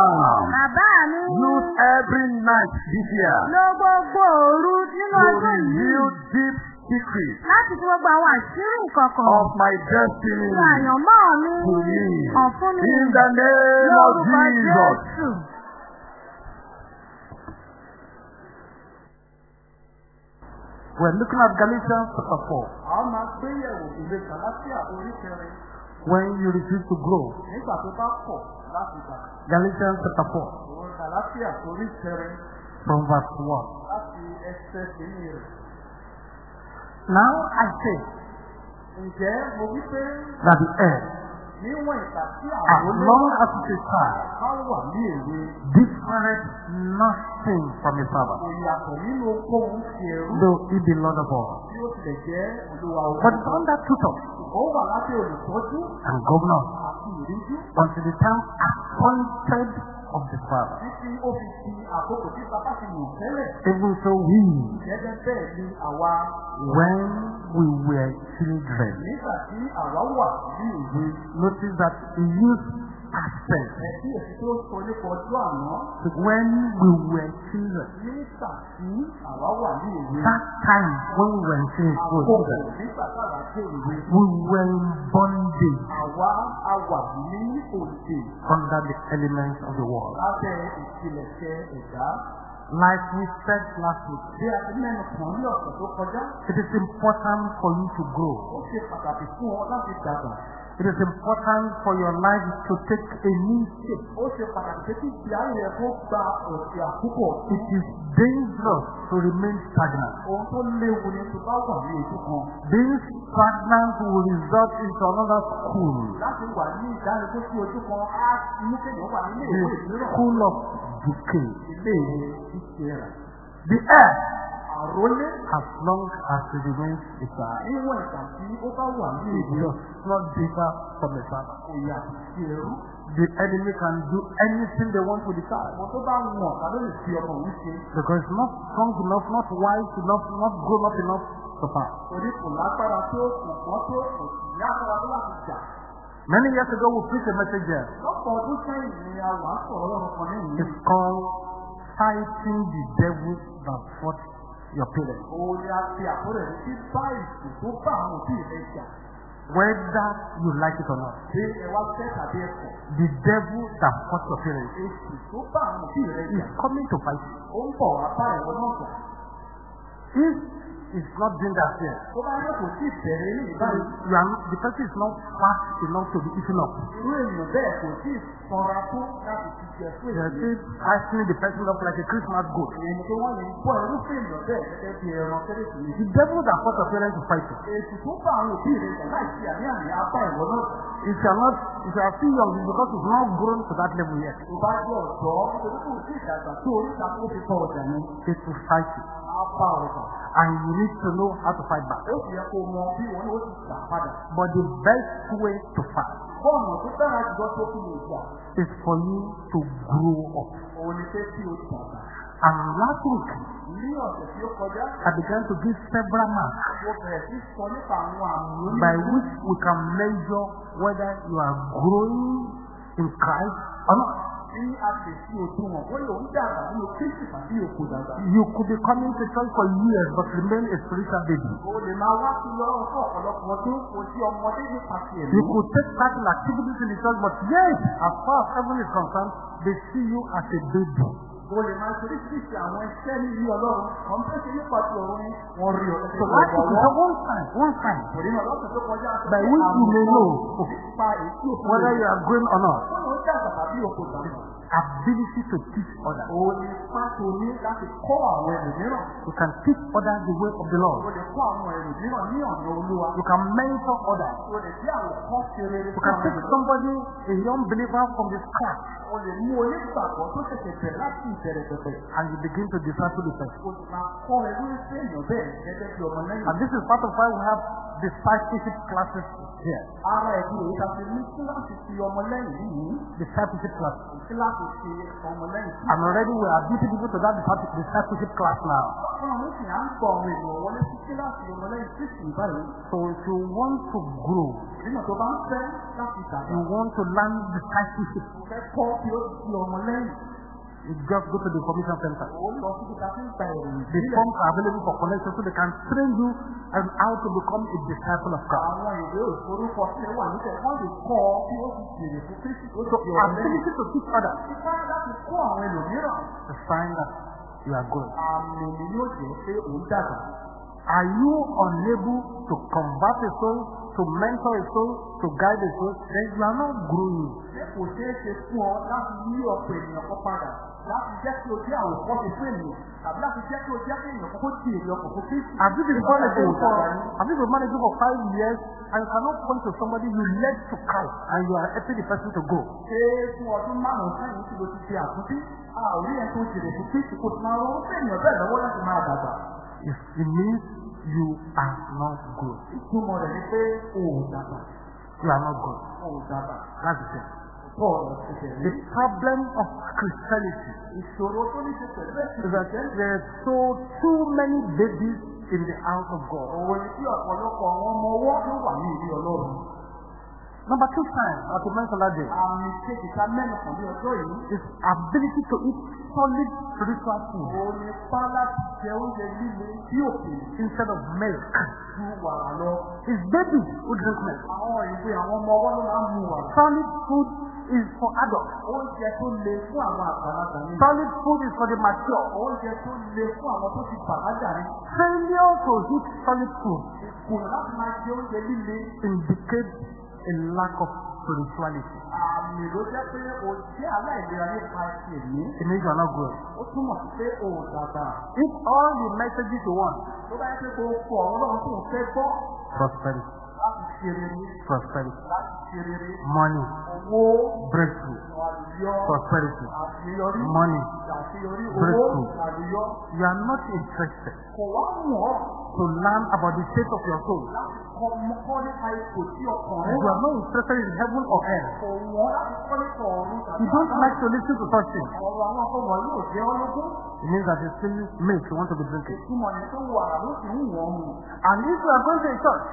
bàbá mi use every night this year ló gbogbo òru nínú to ọdún yìí reveal deep secrets láti fi gbogbo àwọn àṣírí ìkọ̀kọ̀ of my destiny sí àyànmọ́ mi to me. fún mi. In the name of lórúkọ Jesus. Jésù. We're looking at Galatians chapter 4. a máa gbéyẹ̀wò ìwé Gàlátíà orí kẹrin When you refuse to grow. nígbà tó bá kọ̀ láti gbà. Galatians chapter 4 Ìwé Gàlátíà orí kẹrin from verse 1. láti ẹsẹ̀ kìíní rẹ̀. Now I say Ǹjẹ́ mo wí pé that the heir, níwọ̀n as long as it is child, bá wà ní èwe differeth nothing from his father, kò yàtọ̀ nínú okòwò ti ẹ̀rú though he be Lord of all. tí ó tilẹ̀ But under tutor Ó wà lábẹ́ olùtọ́jú and governor until the time appointed of the father. Even so we, when we were children, notice that he used àná When we were children, that time when we were children, we were òde under the elements of the world. Like we said last week, it is important for you to grow. It is important for your life to take a new shape. It is dangerous to remain stagnant. Ohun tó. Being stagnant will result into another school, the school of decay. The earth àrólé as long as it remains a child. níwọ̀n ìgbà tí ó bá wà ní does not differ from sí ẹrú. The enemy can do anything they want with the child. Àwọn tó bá wọ̀n tàbí lè fi ṣe. Because it's not strong enough, not wise enough, not grown up enough to pass. Torí kò lágbára tó kò gbọ́n tó kò sì ní agbára tó láti jà. Many years ago, we preached a message here. Lọ́pọ̀ ọdún sẹ́yìn ni a wà sọ̀rọ̀ ọlọ́run kan ní ìlú. It's called Fighting the Devil That Fought Your Parents. Òun ni a fi àkórè ní bá ìsìn tó bá àwọn òbí rẹ̀ jà. Whether you like it or not, Ṣé ẹ wá fẹ́ tàbí ẹ̀kọ́? the devil that fought your parents Èsì tó bá àwọn òbí rẹ̀ is coming to fight you. Ó ń bọ̀ wá bá ẹ̀wọ̀ náà jà. If it's not doing that here, Tó bá yẹ kò sí ìbẹ̀rẹ̀ ní ìbáyìí. you are, the person is not fast enough to be eaten up. Irú èèyàn bẹ́ẹ̀ kò sí ìsanra tó láti fi jẹ fún You èyí. still fastening the person up like a Christmas goat. Èyí tó wọ́n lè bọ́ irúfẹ́ èèyàn bẹ́ẹ̀ gẹ́gẹ́ bí ẹran kérésìmesì. The devil that fought your parents to fight you. Èsì tó bá àwọn òbí rẹ̀ jà láìsí àní-àní apá ìwọ náà. If you are not, if you are still young, it's because it's not grown to that level yet. Tó bá jẹ́ ọ̀dọ́ nítorí kò sí ìdàgbà tó oríta tó fi tọ ọjà ni. It will fight you. And you need to know how to fight back. But the best way to fight is for you to grow up. And last week, I began to give several marks by which we can measure whether you are growing in Christ or not. Tí a lè fi òdiwọ̀n ó lè ń dàgbà nínú Kristi tàbí òkú dàgbà. You could be coming to church for years but remain a spiritual baby. O lè máa wá sí lọ́rọ̀ fún ọ̀pọ̀lọpọ̀ ọdún kò sí ọmọdé nípa ti ẹ̀mí. You could take part in activities in the church, but yes, as far as heaven is concerned, they see you as a baby. O lè máa ṣe oríṣiríṣi àwọn iṣẹ́ ní ilé ọlọ́run. Wọ́n fẹ́ ṣe nípa ti ọ̀run ni wọ́n rí ọ. So that is the one sign, one sign Torí náà lọ́sẹ̀ tó kọjá. by which you may know whether you are growing or not. Wọ́n lọ ń dàgbà tàbí òkú dàgbà. Ability to teach others. O lè pàtó ní láti kọ́ àwọn ẹlòmíràn. You can teach others the way of the O Lord. lè kọ́ àwọn ẹlòmíràn ní ọ̀nà olúwa. You can mentor others. O lè jẹ́ àwọn kan ṣe rere You can ẹlòmíràn. somebody, a young believer from the scratch, O lè mú onígbàgbọ́ tó ṣẹ̀ṣẹ̀ bẹ̀rẹ̀ láti ìbẹ̀rẹ̀ bẹ̀rẹ̀. and you begin to disciple the person. O máa kọ́ ẹrú ìfẹ́ èèyàn bẹ́ẹ̀ gẹ́gẹ́ bí ọmọ lẹ́yìn. And this is part of why we have discipleship classes here. Ara ẹ̀dùn èyí ta fi ní kíláàsì ti ọmọ lẹ́yìn yìí. Discipleship classes. Kíláàsì And already we are admitting people to that disciple- discipleship class now. So if you want to grow, you want to learn discipleship, you just go to the information center. The forms are available for connection so they can train you on how to become a disciple of tó So ability to teach others. A sign that you are dàgbà. Are you unable to convert a soul, to mentor a soul, to guide a soul? Then you are not growing. Ṣé kò ṣeé ṣe fún ọ láti yí ọ̀pọ̀ ènìyàn kan padà láti jẹ́ kí o jẹ́ àwòkọ́ṣe fún ènìyàn tàbí láti jẹ́ kí o jẹ́ kí ènìyàn kan kó di èrè ọkọ̀ fún Kristi? Have you been managing for have you been managing for five years and you cannot point to somebody you led to Christ and you are helping the person to go? Ṣé fún ọdún márùn-ún sẹ́yìn tí o ti ṣe àtúntí? Rí ẹ̀ tó máa ènìyàn bẹ́ẹ̀ lọ́wọ́ láti máa dàgbà. It, it means you are not good. Ìtumọ̀ rẹ̀ ni pé o ò dàgbà. You are not good. O ò dàgbà. That's the thing. Bọ́ọ̀lù ṣẹ̀ṣẹ̀ The problem of Christianity is that there are so too many babies in the house of God. Number two sign, as we mentioned that day, Àmì kejì ká mẹ́nu kàn ní ọjọ́ yìí. is ability to eat solid spiritual food Òun ni pa láti jẹ oúnjẹ líle tí òkèlè instead of milk. ju wàrà lọ. It's babies who drink milk. Àwọn ìwé àwọn ọmọ ọwọ́ ló máa ń mu wàrà. Solid food is for adults. Oúnjẹ tó le fún àwọn àgbàlagbà ni. Solid food is for the mature. Oúnjẹ tó le fún àwọn tó ti bàlágà ni. Failure to eat solid food Kùnà láti máa jẹ oúnjẹ líle. indicates a lack of spirituality. Àmì ló jẹ́ pé o jẹ́ aláìlera nípa means you are not growing. Ó túmọ̀ sí pé o dàgbà. If all the messages you want, Tó bá yẹ pé kó o kọ ọ̀rọ̀ náà tó ń fẹ́ gbọ́ prosperity, prosperity, money, breakthrough, prosperity, money. Breakthrough. You are not interested. To learn about the state of your soul. You are not interested in heaven or tàbí You don't like to listen to such things. It means that it's still milk you want to be drinking. And if you are going to a church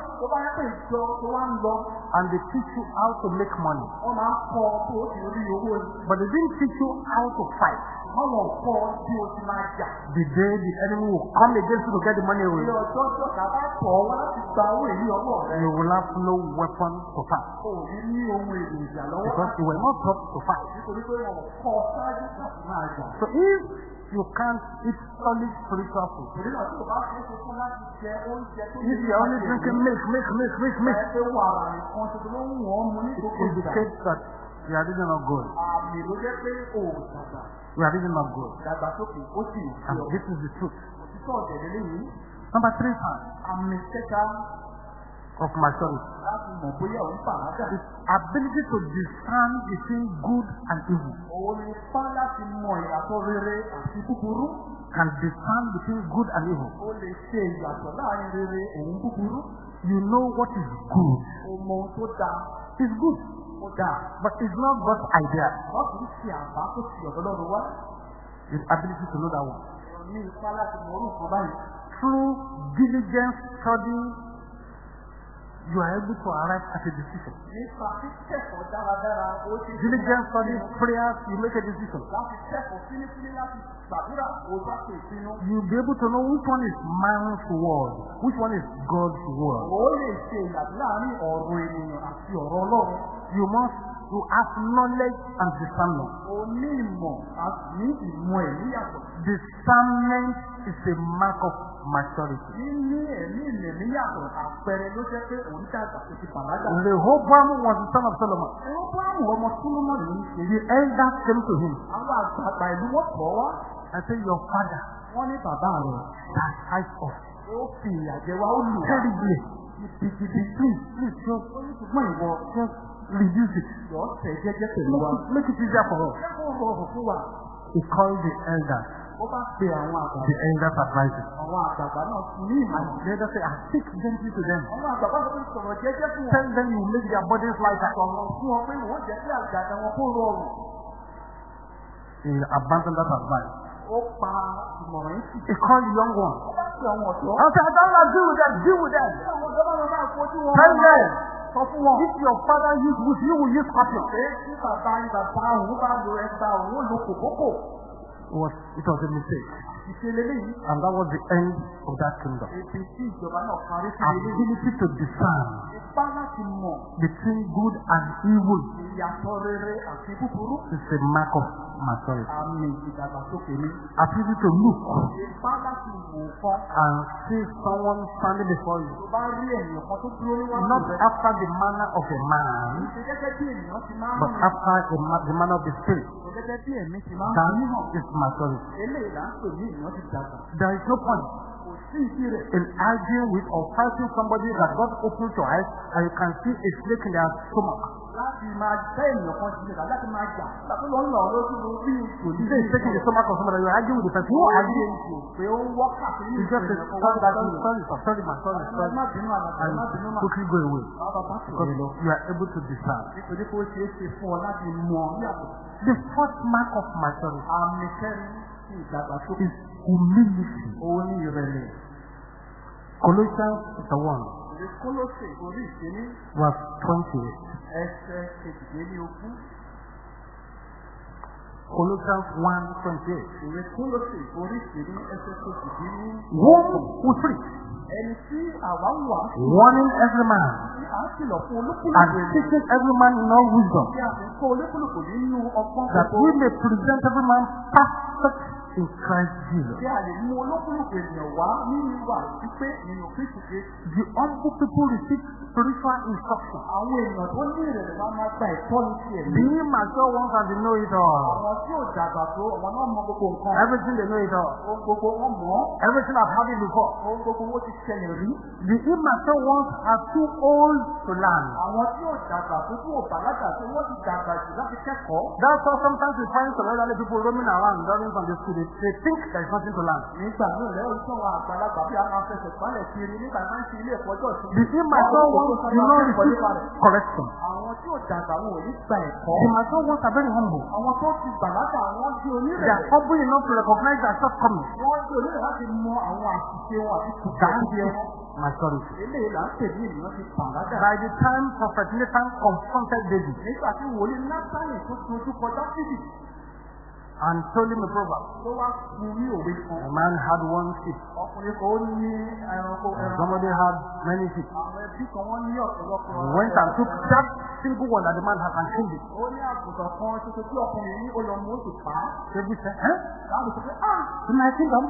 Tó wá ń lọ, and they teach you how to make money, wọ́n máa ń kọ́ ọ tó o ti rí owó ni. but they didn't teach you how to fight, Wọ́n wọ̀n kọ́ ọ bí o ti máa jà. the day the enemy will come against you to get the money away, Ilé ọjọ́ wá gba owó ọwọ́ rẹ. you will have no weapon to fight. O ní ní ohun èlò ìjà lọ́wọ́. Because you were not taught to fight. Nítorí pé wọ́n kọ́ ọ ṣáájú láti máa jà. So if you can't eat solid spiritual food, if you are only drinking milk, milk, milk, milk, milk, it indicates that you are really not good. You are really not good. And this is the truth. Number three of maturity ability to discern between good and evil. Can discern between good and evil. You know what is good. It's good. But it's not God's idea. It's ability to know that one. Through diligent study, you are able to arrive at a decision. Diligent mọ- prayers, you make a decision. You'll be able to know which one is man's word, which one is God's word. You must, you have knowledge and discernment. O ní ìmọ̀ àti ní ìmọ̀ ẹ̀mí yàtọ̀. Discernment is a mark of maturity. Níní ẹ̀mí ìmẹ̀mí yàtọ̀ àpẹẹrẹ ló jẹ́ pé òun dàgbà tó ti bàlágà. Rehoboam was the son of Solomon. Àwọn ọmọ ṣe. The elders came to him Àwọn àgbààgbà ìlú wọ́n tọ̀ wá. and said, Your father Wọ́n ní bàbá rẹ̀. chastised us Ó fi ìyà jẹ wá ó lù terribly. Please, please, just, Ó ní ṣùgbọ́n ìwọ just reduce it. Make it, easier for us. He called the elders. The elders advised. And the elders said, I speak gently to them. Tell them you make their bodies lighter. He abandoned that advice. Ó pa. He called the young one. Ó bá ọ̀dọ́. I I don't want to deal with them. Deal with them. Ọ̀dọ́. Tell them. If your father used wood, you will use kòkókò. It was, it was a mistake. And that was the end of that kingdom. Ability to discern Ipá láti mọ̀ between good and evil ìyàtọ̀ rere àti búburú. is a mark of maturity. Àmì ìdàgbàsókè ni. Ability to look Ipá láti wò kan. and see someone standing before you. Tó bá rí ènìyàn kan tó dúró níwájú Not rẹ̀. after the manner of a man, Ṣe gẹ́gẹ́ bí ènìyàn ti máa ń but after a ma- the manner of the spirit. Ṣe gẹ́gẹ́ bí ẹ̀mí ti máa ń That is maturity. Eléyìí là ń pè ní ènìyàn ti dàgbà. There is no point Kò in arguing with or fighting somebody that God opens your eyes and you can see a snake in their stomach. Láti máa tẹ́ ènìyàn kan sí ìdàgbà láti máa jà. Nígbà tó lọ ń lọ lójú lórí ìjò You say a snake in the stomach of somebody, you're arguing with the person. Are Àbí you? èjò pé ó wọ́ You just say, ènìyàn kan sorry, wá sorry, sorry, sorry, ma, sorry, sorry. má bínú ẹ má bínú mà. quickly go away. Because you are able to discern. Nítorí pé ó ṣeé ṣe fún ọ láti mọ yàtọ̀. The first mark of maturity Àmì kẹrin sí ìdàgbàsókè. is humility. Òun ní ìrẹ̀lẹ̀. Colossians chapter 1, Ìwé Kólósè orí ìkíní verse 28. ẹsẹ̀ kejìlélógún. Colossians 1, 28. Ìwé Kólósè orí ìkíní ẹsẹ̀ kejìlélógún. Whom we preach, Ẹni tí àwa ń wà warning every man and teaching every man in all wisdom, that we may present every man perfect in Christ Jesus. The humble people receive spiritual instruction. Being mature ones and they know it all. Everything they know it all. Everything I've had it before. Ṣẹlẹ̀ rí. The immature ones are too old to learn. Àwọn tí ò dàgbà tó tí ò bàlágà tó wọ́n ti dàgbà jù láti kẹ́kọ̀ọ́. That's why sometimes we find some elderly people roaming around during Sunday school. They, they think there is nothing to learn. Nígbà náà lẹ́yìn tí àwọn àgbàlagbà bí a máa fẹsẹ̀ pálẹ̀ kiri nígbà máa ń ṣe ilé ẹ̀kọ́ ọjọ́ ìsinmi. The immature ones do not receive correction. Àwọn tí ò dàgbà wọn ò ní gba ẹ̀kọ́. The mature ones are very humble. Àwọn tó ti bàlágà wọ́n di They onírẹ̀lẹ̀. are humble enough to recognize their shortcomings. Wọ́n di onírẹ̀lẹ̀ láti mọ àwọn àṣìṣe wọn àti kùtàkùtì wọn. Maturity. Eléyìí là ń pè ní ènìyàn ti bàlágà. By the time Prophet Nathan confronted David Nígbà tí wòlíì Nátánì tó dojú kọjá síbi and told him a proverb, ló wá fún ní òwe a man had one sheep, Ọkùnrin kan ó ní ẹranko and ẹranko. somebody had many sheep. Àwọn ẹbí kan wọ́n ní ọ̀pọ̀lọpọ̀. He went and took that single one that the man had and killed it. Ó ní àgùntàn kan ṣoṣo tí ọkùnrin ní ó lọ mú oṣù pa á. David said? Láàbù sọ pé, ah, In my kingdom,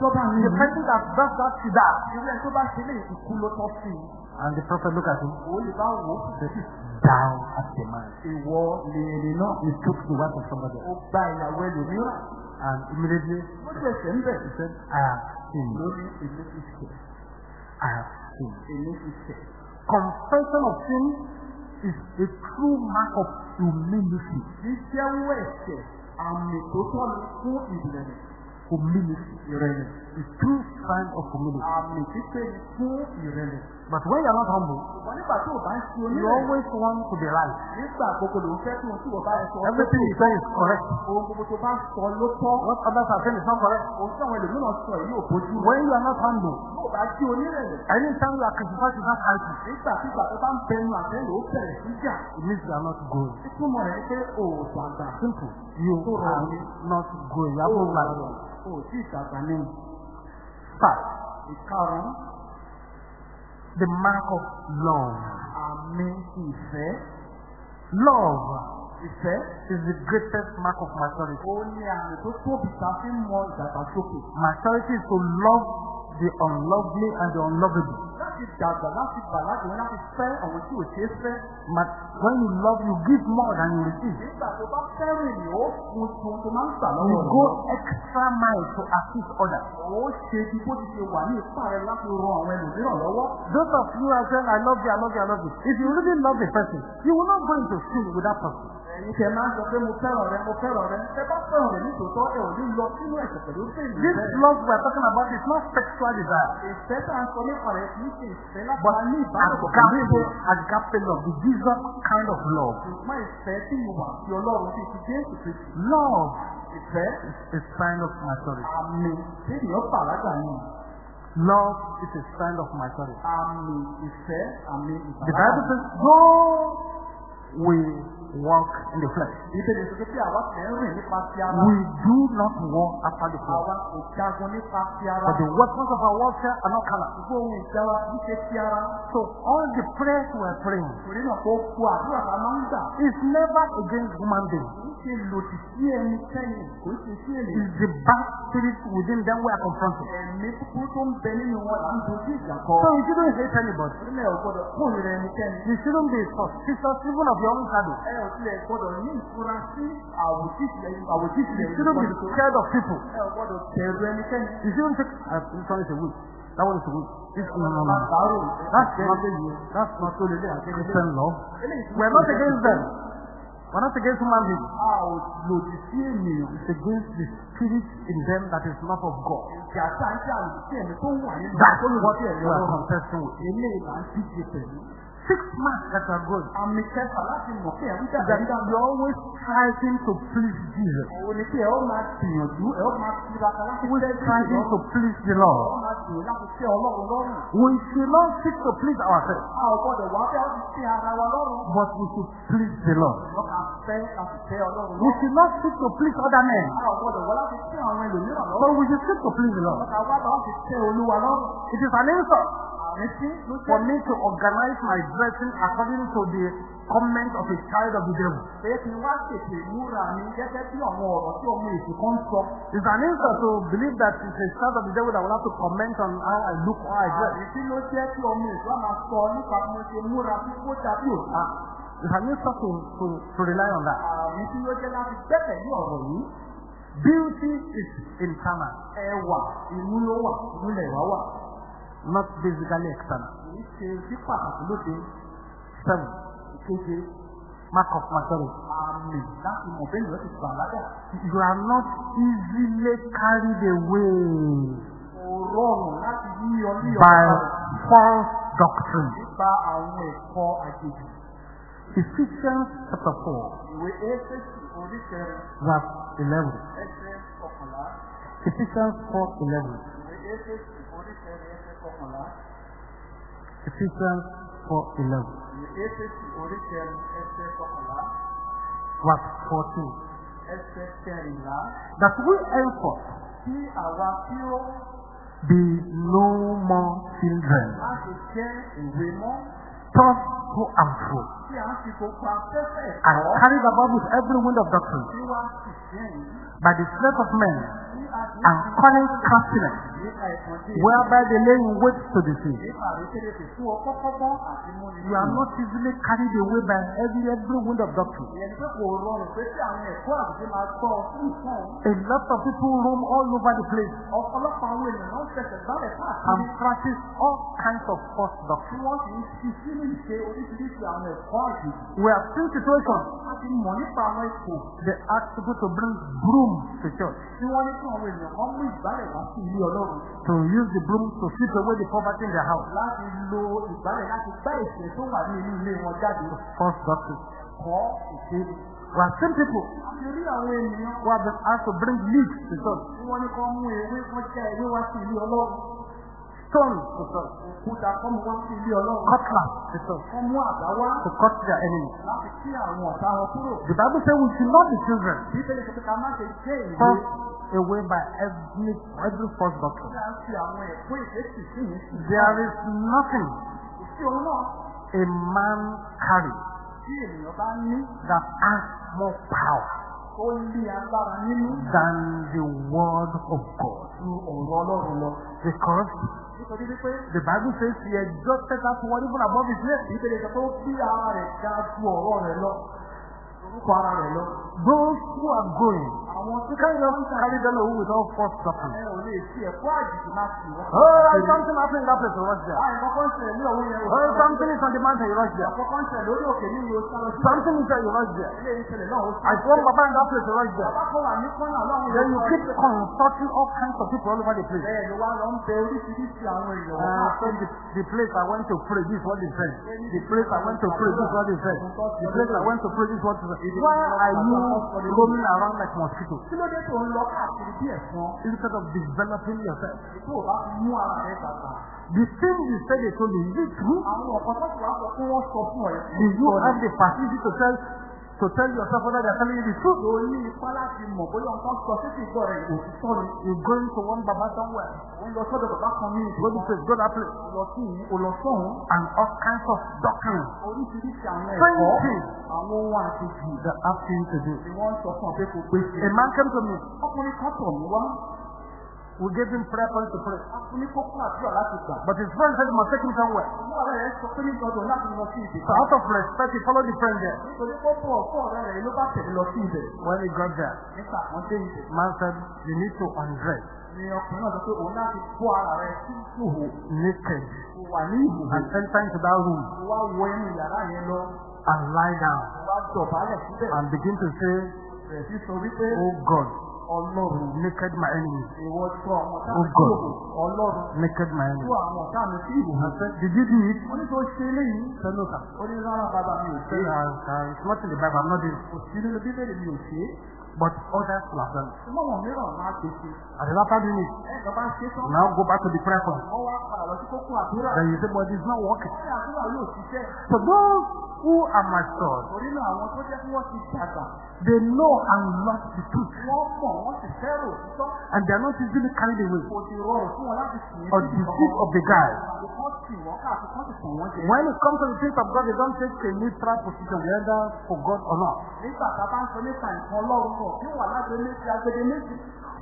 the person that does that die. irú ẹni tó bá ṣe lè ikú ló tọ́ sí i. And the prophet looked at him, said, Thou art the man. He took the wife of somebody else. And immediately he said, I have sinned. I have sinned. Confession of sin is a true mark of humility. Humility. A true sign of humility. But when you are not humble, you always want to be right. Everything you say is correct. What others are saying is not correct. When you are not humble, anytime you are criticized ó bẹ̀rẹ̀ sí jà. it means you are not dàgbà. Simple. You are not growing. You have no value. Five. The mark of love. Àmì ìfẹ́. Love Ìfẹ́. is the greatest mark of maturity. Ó ní àmì tó tóbi ta fi ń mọ ìdàgbàsókè. Maturity is to love the unlovely and the unlovable. Láti dàgbà láti bàlágà wọn láti fẹ́ àwọn tí ò ṣeé fẹ́. But when you love, you give more than you receive. Nígbà tó bá fẹ́ràn ènìyàn ó fún ohun tó máa ń gbà You lọ́wọ́ go extra mile to assist others. Ó ṣe bí bó ti ṣe wà ní ipá rẹ̀ láti ran àwọn ẹlòmíràn lọ́wọ́. Those of you are saying, I love you, I love you, I love you. If you really love the person, you will not go into sin with that person. Ẹ̀yin tẹ máa ń sọ pé mo fẹ́ràn rẹ, mo fẹ́ràn rẹ. Ẹ bá fẹ́ràn rẹ nítòótọ́, ẹ ò ní lọ sínú ẹ̀ṣẹ̀ pẹ̀lú fèèlì This love we are talking about is not sexual desire, Ìfẹ́ tá à ń sọ nípa rẹ̀ kì í ṣe ìfẹ́ máa ní ìbálòpọ̀ pẹ̀lú love, the Jesus kind of love. Ṣùgbọ́n ìfẹ́ tí mo wà sí Ọlọ́run bíi ti Jésù Kristi. Love Ìfẹ́ is a sign of maturity. àmì tí ènìyàn bàlágà ni. Love is a sign of maturity. Àmì ìfẹ́ àmì The Bible says, though we walk in the flesh, we do not walk after the flesh. But the weapons of our warfare are not carnal. So all the prayers we are praying is never against human beings. It's the bad spirit within them we are confronting. So you shouldn't hate anybody. You shouldn't be suspicious even of your own shadow. Ò tilẹ̀ gbọ́dọ̀ ní ìfura sí àwòjísìlẹ̀ You shouldn't be scared of people. Ẹ ò gbọ́dọ̀ bẹ̀rù ẹnikẹ́ni. You shouldn't uh, this one is a. That one is a weak. This no, no, no. That's not, that's not Christian love. We're not against them. We're not against human beings. A ò lòdì sí ènìyàn. It's against the spirit in them that is not of God. Ìjà jà lòdì sí ẹ̀mí tó wà nínú That's what we are contesting with. Pẹ̀lú. Six months that are good. Àmì kẹfà láti mọ̀ pé ẹ̀ ń That you're always striving to please Jesus. Òun ni pé ẹ ó máa gbìyànjú, ẹ ó máa tiraka láti Always fẹ́ striving to please the Ẹ ó Lord. máa gbìyànjú láti fẹ́ ọlọ́run lọ́rùn. We should not seek to please ourselves, A ò gbọ́dọ̀ wá bẹ́ẹ̀ ó ti fẹ́ ara wa lọ́rùn. but we should please the Lord. Wọ́n máa fẹ́ láti fẹ́ ọlọ́run We should not seek to please other men, A ò gbọ́dọ̀ wá láti fẹ́ àwọn ẹlòmíràn lọ́rùn. but we should seek to please the Lord. Ọ̀gá wá bá láti fẹ́ olúwa lọ́rùn. It is an insult For me to organize my dressing according to the comment of a child of the devil. pé kí n wá tètè múra mi gẹ́gẹ́ bí àwọn ọ̀rọ̀ tí ọmọ èsì kan sọ. It's an insult to believe that it's a child of the devil that will have to comment on how I look or I dress. Àmì tí ló jẹ́ kí ọmọ èsì wá máa sọ nípa bí mo ṣe múra bí ó dàbí òta. It's an insult to, to, to rely on that. Àmì tí ló jẹ́ láti gbẹ́kẹ̀ ní ọ̀rọ̀ yìí. Beauty is internal. Ẹwà inú ló wà, ìmúlẹ̀ wá wà. Not basically external. kì í ṣe sí pàtàkì lóde Seven, ìkeje mark of maturity. àmì láti mọ̀ bẹ́ẹ̀ ládà. You are not easily carried away by false doctrine. Ephesians chapter 4, ìwé éfésì oríkẹrin verse 11. ẹsẹ̀ kọkànlá. Ephesians 4, 11. ìwé éfésì Ephesians 4, 11. ìwé éfésì oríkẹrin ẹsẹ̀ kọkànlá. Verse 14. ẹsẹ̀ kẹrìnlá. That we ó be no more children, jẹ́ ìwé mọ́ tossed to and fro, and carried about with every wind of doctrine, by the threat of men, and cunning craftiness, whereby they lay in to deceive. àti múni. You are not easily carried away by every every wind of doctrine. A lot of people roam all over the place and practice all kinds of false doctrine. We have seen situations they ask people to bring broom to church, àwọn ènìyàn kan mú ìgbálẹ̀ wá sí ilé ọlọ́run to use the broom to sweep away the poverty in their house. láti lo ìgbálẹ̀ láti gbá ìṣẹ́ tó wà ní inú ilé wọn jáde. False doctrine. kọ́ ìṣe. We have seen people àti rí àwọn ènìyàn who have been asked to bring leaves to church, wọ́n ní kọ́ mú ewé wọ́n já ewé wá sí ilé ọlọ́run. Ọlọ́run. cutlass to cut their enemies. The Bible says we should not be children away by every, every false doctrine. There is nothing a man carries that has more power than the word of God. ju Because nítorí wípé the Bible says he exalted that word even above his name. ìbéèrè kan tó bí ara rẹ̀ ga ju ọ̀rọ̀ rẹ̀ lọ orúkọ ara rẹ̀ lọ. Those who are going, àwọn tí you can't just carry them away with all false doctrine. ẹ ò lè fi ẹ̀kọ́ àjèjì máa fi wọ́n. Oh, there's something happening in that place, there. Báyìí kọ́kọ́ ń ṣẹlẹ̀ ní ọ̀hún yẹn. Oh, something is on the mountain, you rush there. Kọ́kọ́ ń ṣẹlẹ̀ lórí òkè ní ìlú sí. Something is rush there. Ilé ìṣẹ̀lẹ̀ náà ó. I saw Baba in that place, rush there. Bàbá kan wà ní kọ́nà lọ́hùn Then you keep consulting all kinds of people all over the place. Bẹ́ẹ̀ ni wá lọ ń bẹ oríṣiríṣi àwọn èèyàn wọ́n máa so the, the place I went to pray, this is what they said. The place I went to pray, this is what they said. The place I went to pray, this is what they said. Why are you roaming around like mosquitoes? Kí ló dé tó ń lọ káàkiri bí ẹ̀fọn? Instead of developing yourself. Mú ara rẹ̀ dàgbà. The thing you said they told you, is it true? Àwọn ọ̀kan tó ti wá sọ fún wọn sọ fún ẹ̀. Do you have the facility to tell to tell yourself whether they're telling you the truth? O ní ipá láti mọ̀ bóyá ọ̀kan sọ sí ìgbọ́ rẹ̀ òtítọ́ ni. You're going to one Baba somewhere. Ń lọ sọ́dọ̀ bàbá kan ní to ìdíkọ́. place, go that place. Ó lọ sí ìyí, ó lọ sọ́hún. And all kinds of doctrine Oríṣiríṣi àwọn ẹ̀kọ́, thing. àwọn ohun àjèjì that have things to do. ni wọ́n sọ fún ọ pé kò gbé sí. A man came to me. Ọkùnrin kan tọ̀ mí wá. We gave him prayer points to pray. A fún ní kókó àdúrà láti gbà. But his friend said he must take him somewhere. So out of respect, he followed the friend there. When he got there, man said, you need to undress. Naked. And enter into that room. And lie down. And begin to say, Oh God, Ọlọ́run naked my enemy, ìwọ mi sí God. ìhòòhò. Ọlọ́run naked my enemy. àwọn ọ̀tá mi sí. I said, did you do it? Wọ́n ní tó ṣe eléyìí. Said, no, sir. Ó ní rárá bàbá mi ò ṣe. It's not in the Bible, I'm not doing it. Kò sí nínú bíbélì mi ò ṣe. But others will have done it. Wọn mìíràn máa ṣe. And then after doing it, Ẹ̀ka bá ṣe tán. now go back to the prayer point. Wọ́n wá padà lọ sí kókó àdúrà. Then you say, but it's not working. Ṣé àdúrà yóò ṣiṣẹ́? So those who are matured, Torí náà àwọn tó jẹ́ kí wọ́n ti dàgbà. they know and love the truth. Wọ́n mọ̀ wọ́n sì fẹ́ràn òtítọ́. And they are not easily carried away Kò sì rọrùn fún wọn láti sìn or deceived of the guy. Àkókò tì wọ́n káàkiri kọ́ sì tàn wọ́n jẹ. When it comes to the things of God, they don't take a neutral position, whether for God or not. Nígbà tá a bá ń sọ nípa nǹkan ọlọ́run náà, bí wà lágbe méjì agbede méjì.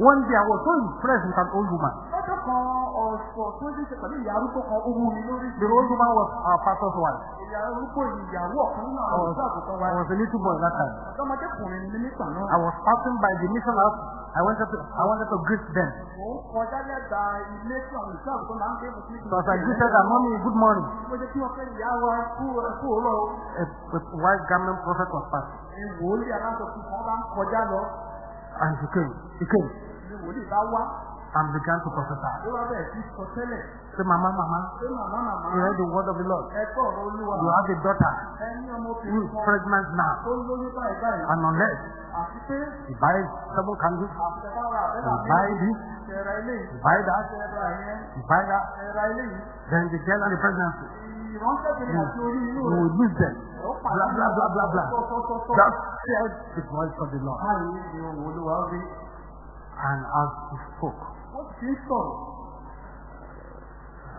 One day I was so impressed with an old woman. lọ́jọ́ kan ọ̀sọ̀ tó ní ṣe pẹ̀lú ìyá arúgbó kan ó wú mi lórí. The old woman was our pastor's wife. ìyá arúgbó ìyàwó ọ̀kan I was, òṣìṣẹ́ àgùntàn wa. I was a little boy that time. ọ̀dọ́mọdékùnrin ni nígbà náà. I was passing by the mission house. I wanted to, I wanted to greet them. Mo ń kọjá lẹ́gbàá ilé tí àwọn òṣìṣẹ́ àgùntàn máa ń gbé fún So as I greeted her, mommy, good morning. Mo jẹ́ kí wọ́n fẹ́ ìyá wa kú kú òórọ̀ o. A, white garment prophet was passing. Ní wòlíì aláṣọ tuntun bá ń kọjá lọ. And he came. He came wòlíì bá wá. and began to prophesy. Ó wá bẹ̀rẹ̀ sí sọ tẹ́lẹ̀. Say, Mama, Mama, you heard the word of the Lord. Ọ̀rọ̀ olúwa. You have a daughter who is pregnant now. tó lóyún báyìí báyìí. And unless Àti pé you buy seven candles, you àbẹ́là buy mi. this, Ṣẹ̀ra ilé yìí. you buy that, Ṣẹ̀ra yẹn. you buy that, Ṣẹ̀ra ilé yìí. then the girl and the pregnancy, Ìránṣẹ́bìnrin àti orí inú you will lose them. Blah, blah, blah, blah, blah. That said the voice of the Lord. Báyìí ni òun olúwa rí. And as he spoke, Ó sì ń sọ̀rọ̀.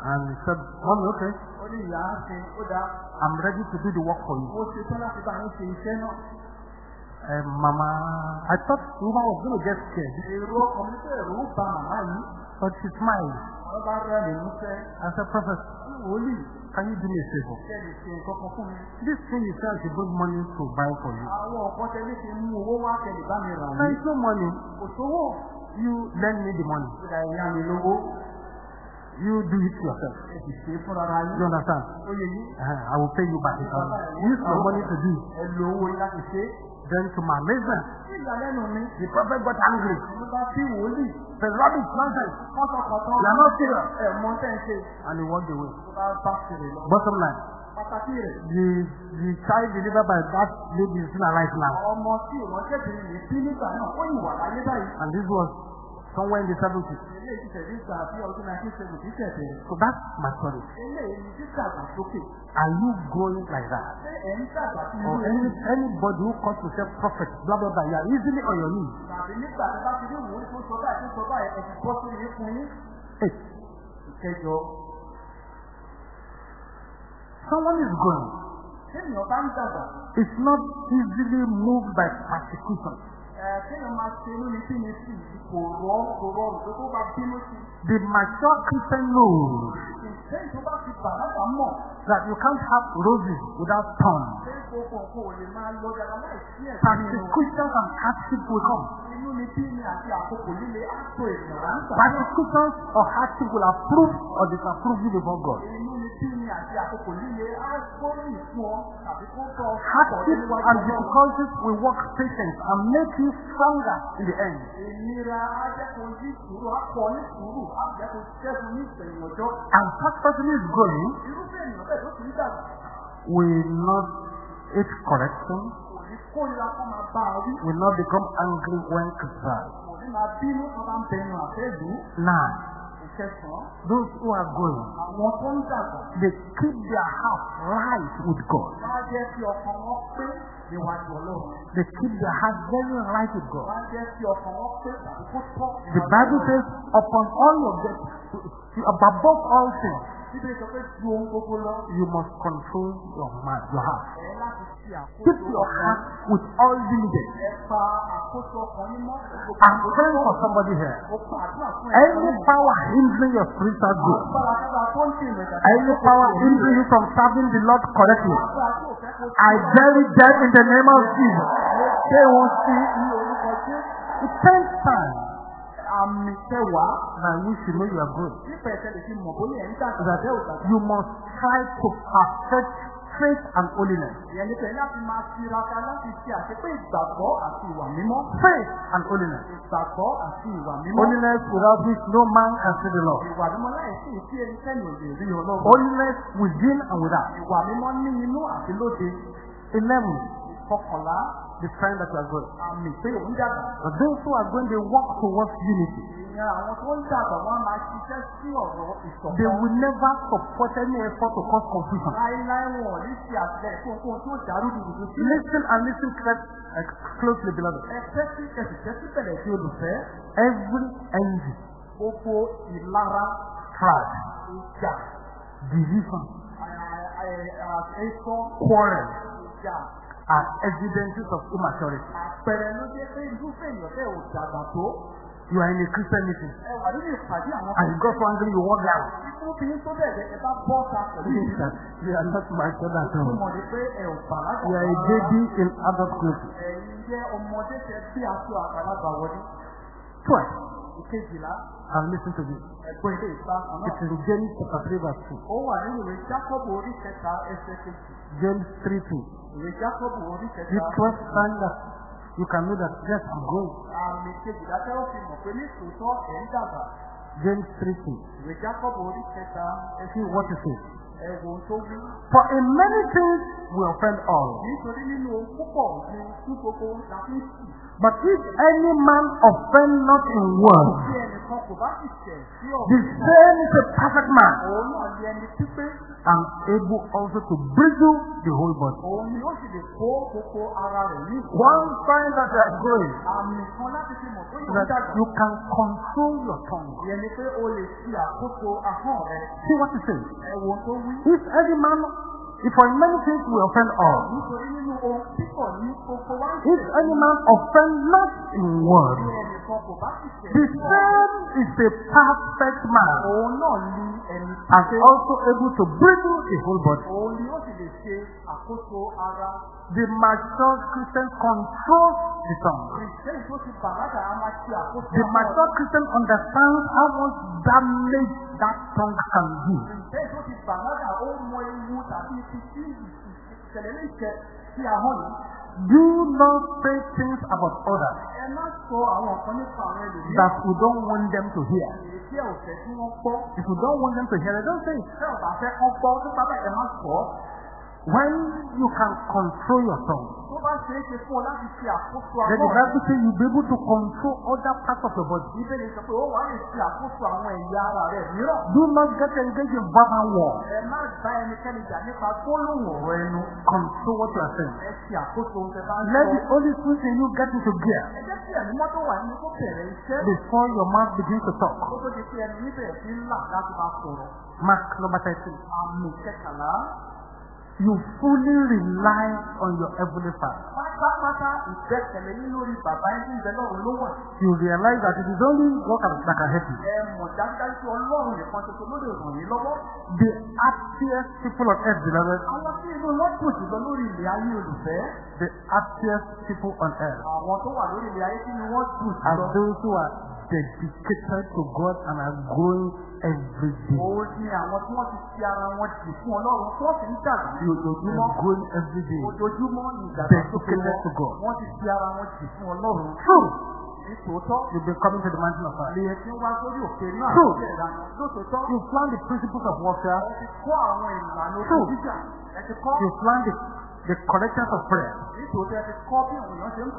and he said, Mommy, okay, Ó ní ìyá ṣe ó dáa. I'm ready to do the work for you. Mo ṣe tán láti bá yín ṣe iṣẹ́ náà. Uh, Mama, I thought woman was going to get scared, Èrò ọkàn mi fẹ́ ẹ̀rù ń ba màmá yìí. but she smiled. Wọ́n bá rẹ̀ mí músẹ́. I said, Prophet, Wòlíì can you do me a favor? This thing you said should bring money to buy for you. Àwọn ọ̀pọ̀ tẹ́lẹ̀ ti mú owó wá tẹ̀lé bá mi rà There mí. is no money. Kò sówó. You lend me the money. You do it yourself. You understand? Uh, I will pay you back. Use your money to do it. Then to my amazement, the prophet got angry. Said, rubbish, nonsense. You are not serious. And he walked away. Bottom line, Pàtàkì rẹ̀. the, the child delivered by that lady is still alive now. Ọmọ tí ìránṣẹ́bìnrin lè bí nígbà náà ó ìwà láyé báyìí. And this was somewhere in the 70s. Ilé ìṣẹ̀lẹ̀ ìgbà bí ọdún 1970 ṣẹ̀bẹ̀rẹ̀. So that's my story. Sókè. Are you going like that? Ṣé ẹ̀ ń dàgbà sí Or any, anybody who calls himself prophet, blah, blah, blah, you are easily on your knees. Tàbí nígbà tí bá ti rí ìwòrí tó sọ báyìí tó sọ báyìí ẹ̀ ti bọ́ sí ilé fún yín. Hey, Ìkẹjọ. Someone is going. It's not easily moved by persecution. The mature Christian knows that you can't have roses without thorns. Nínú. Persecution and hardship will come. Láǹtà. Persecution or hardship will approve or disapprove you before God. Inú ni bí ni àti àkókò líle á gbóríyìn fún ọ tàbí kó tọ́ ọ Hardship níwájú and difficulties will work patience and make you stronger in the end. And such person is going will not hate correction, will not become angry when. Now, Ìkẹsàn-án, those who are going, they keep their heart right with God. They keep their heart very right with God. The Bible says, upon all of them, above all things, Bíbélì sọ pé ju ohun gbogbo lọ. you must control your mind, your heart. Ẹ láti ṣe àkóso Keep your heart with all diligence. Ẹ àkóso ọkàn. I'm praying for somebody here. Any power hindering your spiritual growth, any power hindering you from serving the Lord correctly, I bury them in the name of Jesus. ní orúkọ Jésù? It takes time Àmì by which you know you are good. Nípa ẹ̀sẹ̀ lè fi mọ̀ bóyá ẹ̀ ń That bẹ́ẹ̀ ò dàgbà. you must try to perfect faith and holiness. Ìyẹn pẹ̀lú láti máa tiraka láti ṣe àṣepé ìgbàgbọ́ àti ìwà mímọ́. Faith and holiness. Ìgbàgbọ́ àti ìwà mímọ́. Holiness without which no man can see the Lord. Ìwà mímọ́ láìsí ìsí ẹnikẹ́ni ò lè rí Ọlọ́run. Holiness within and without. Ìwà mímọ́ ní inú àti lóde. Eleven. Ìkọkànlá The sign that you are good. àmì pé òun dàgbà. But those who are going, they walk towards unity. Ìyẹn àwọn tó ń dàgbà wọ́n máa ṣiṣẹ́ sí ọ̀rọ̀ They ìṣọ̀kan. will never support any effort to cause confusion. Láíláí wọn ò ní ṣe àtìlẹ́yìn fún ohun tó dàrú dùdùdù sílẹ̀. Listen and listen cl- uh, closely, beloved. Ẹ tẹ́ sí ẹsì tẹ́ sí bẹ̀rẹ̀ sí olùfẹ́. Every envy, Gbogbo ìlara, pride, ìjà, division, ẹ̀sọ́, quarrel ìjà, are evidences of immaturity. ló jẹ́ pé irúfẹ́ bẹ́ẹ̀ ò dàgbà tó. You are in a Christian meeting. ẹ wà nínú ìpàdé àwọn And you got so angry, you walk out. bí tó bẹ̀rẹ̀ ẹ bá bọ́ ta pẹ̀lú ìdí You are not mature at tó all. mọ̀ ní pé ẹ ò bàlágà You are a baby in adult clothes. ẹ̀yin jẹ́ ọmọdé tẹ bí aṣọ àgbàlagbà wọlé Twice. ìkejìlá And listen to this. ẹ̀gbọ́n ilé ìta kan It náà is in James chapter 3 verse 2. ó wà nínú ìwé jákọ́bù orí kẹta ẹsẹ̀ kejì James 3 2. ìwé jákọ́bù orí You trust that you can know that yes, I'm going. James 3 2. ìwé jákọ́bù orí kẹta See what it says. For in many things we offend all. But if any man offend not in word, the same is a perfect man, and able also to bridle the whole body. One sign that you are growing that you can control your tongue. See what it says. If any man, if for many things we offend all, if any man offend not in word, the same is a perfect man, and also able to bridle the whole body. Àkóso ara The mature Christian controls the tongue. kìrìsìtẹ́nì tó ti bàlágà á máa ṣe àkóso The mature Christian understands how much damage that tongue can do. Bẹ́ẹ̀ tó ti bàlágà ó mọ ewu tàbí ibi tí ìṣẹ̀lẹ̀ lè ṣẹ sí ahọ́n yìí. Do not say things about others Ẹ má sọ àwọn nǹkan nípa àwọn ẹlòmíràn. that you don't want them to hear. Èyí tí ẹ ò fẹ́ kí wọ́n gbọ́. If you don't want them to hear it, don't say it. Ṣé ọ̀bà fẹ́ kán gbọ́ tó bá bẹ̀ ẹ má sọ ọ́? When you can control your tongue, then the. Bible says you'll be able to control other parts of your body. Do not get engaged in verbal war. Control what you are saying. Let the Holy Spirit in you get into gear before your mouth begins to talk. Mark number 13. You fully rely on your heavenly Father. Pátápátá ìgbẹ́kẹ̀lé yín lórí bàbá yín tí ń bẹ lọ́run ló wà. You realize that it is only God that can help you. Ẹ mọ̀ dájúdájú pé ọlọ́run nìkan ṣoṣo ló lè ràn yín lọ́wọ́. The happiest people on earth, beloved, Àwọn tí inú dùn jùlọ lórí ilẹ̀ ayé olùfẹ́. the happiest people on earth Àwọn tó wà lórí ilẹ̀ ayé tí inú wọn dùn are jùlọ. those who are dedicated to God and are growing every day. Òun ni àwọn tí wọ́n ti fi ara wọn jì fún ọlọ́run tí wọ́n sì ń dàgbà ní ojoojúmọ́. growing every day. Ojoojúmọ́ ni ìdàgbàsókè Dedicated to wọn. God. Wọ́n ti fi ara wọn jì fún ọlọ́run. True. Ní tòótọ́, You've been coming to the mountain of fire. lèyẹ tí ń wá sórí òkè náà True. lótòótọ́. The principles of warfare. Ẹ ti kọ́ àwọn ìlànà ogun True. jíjà. Ẹ ti kọ́ You've learned the, the correctness of prayer. nítorí ẹ ti kọ́ bí àwọn èèyàn ṣe ń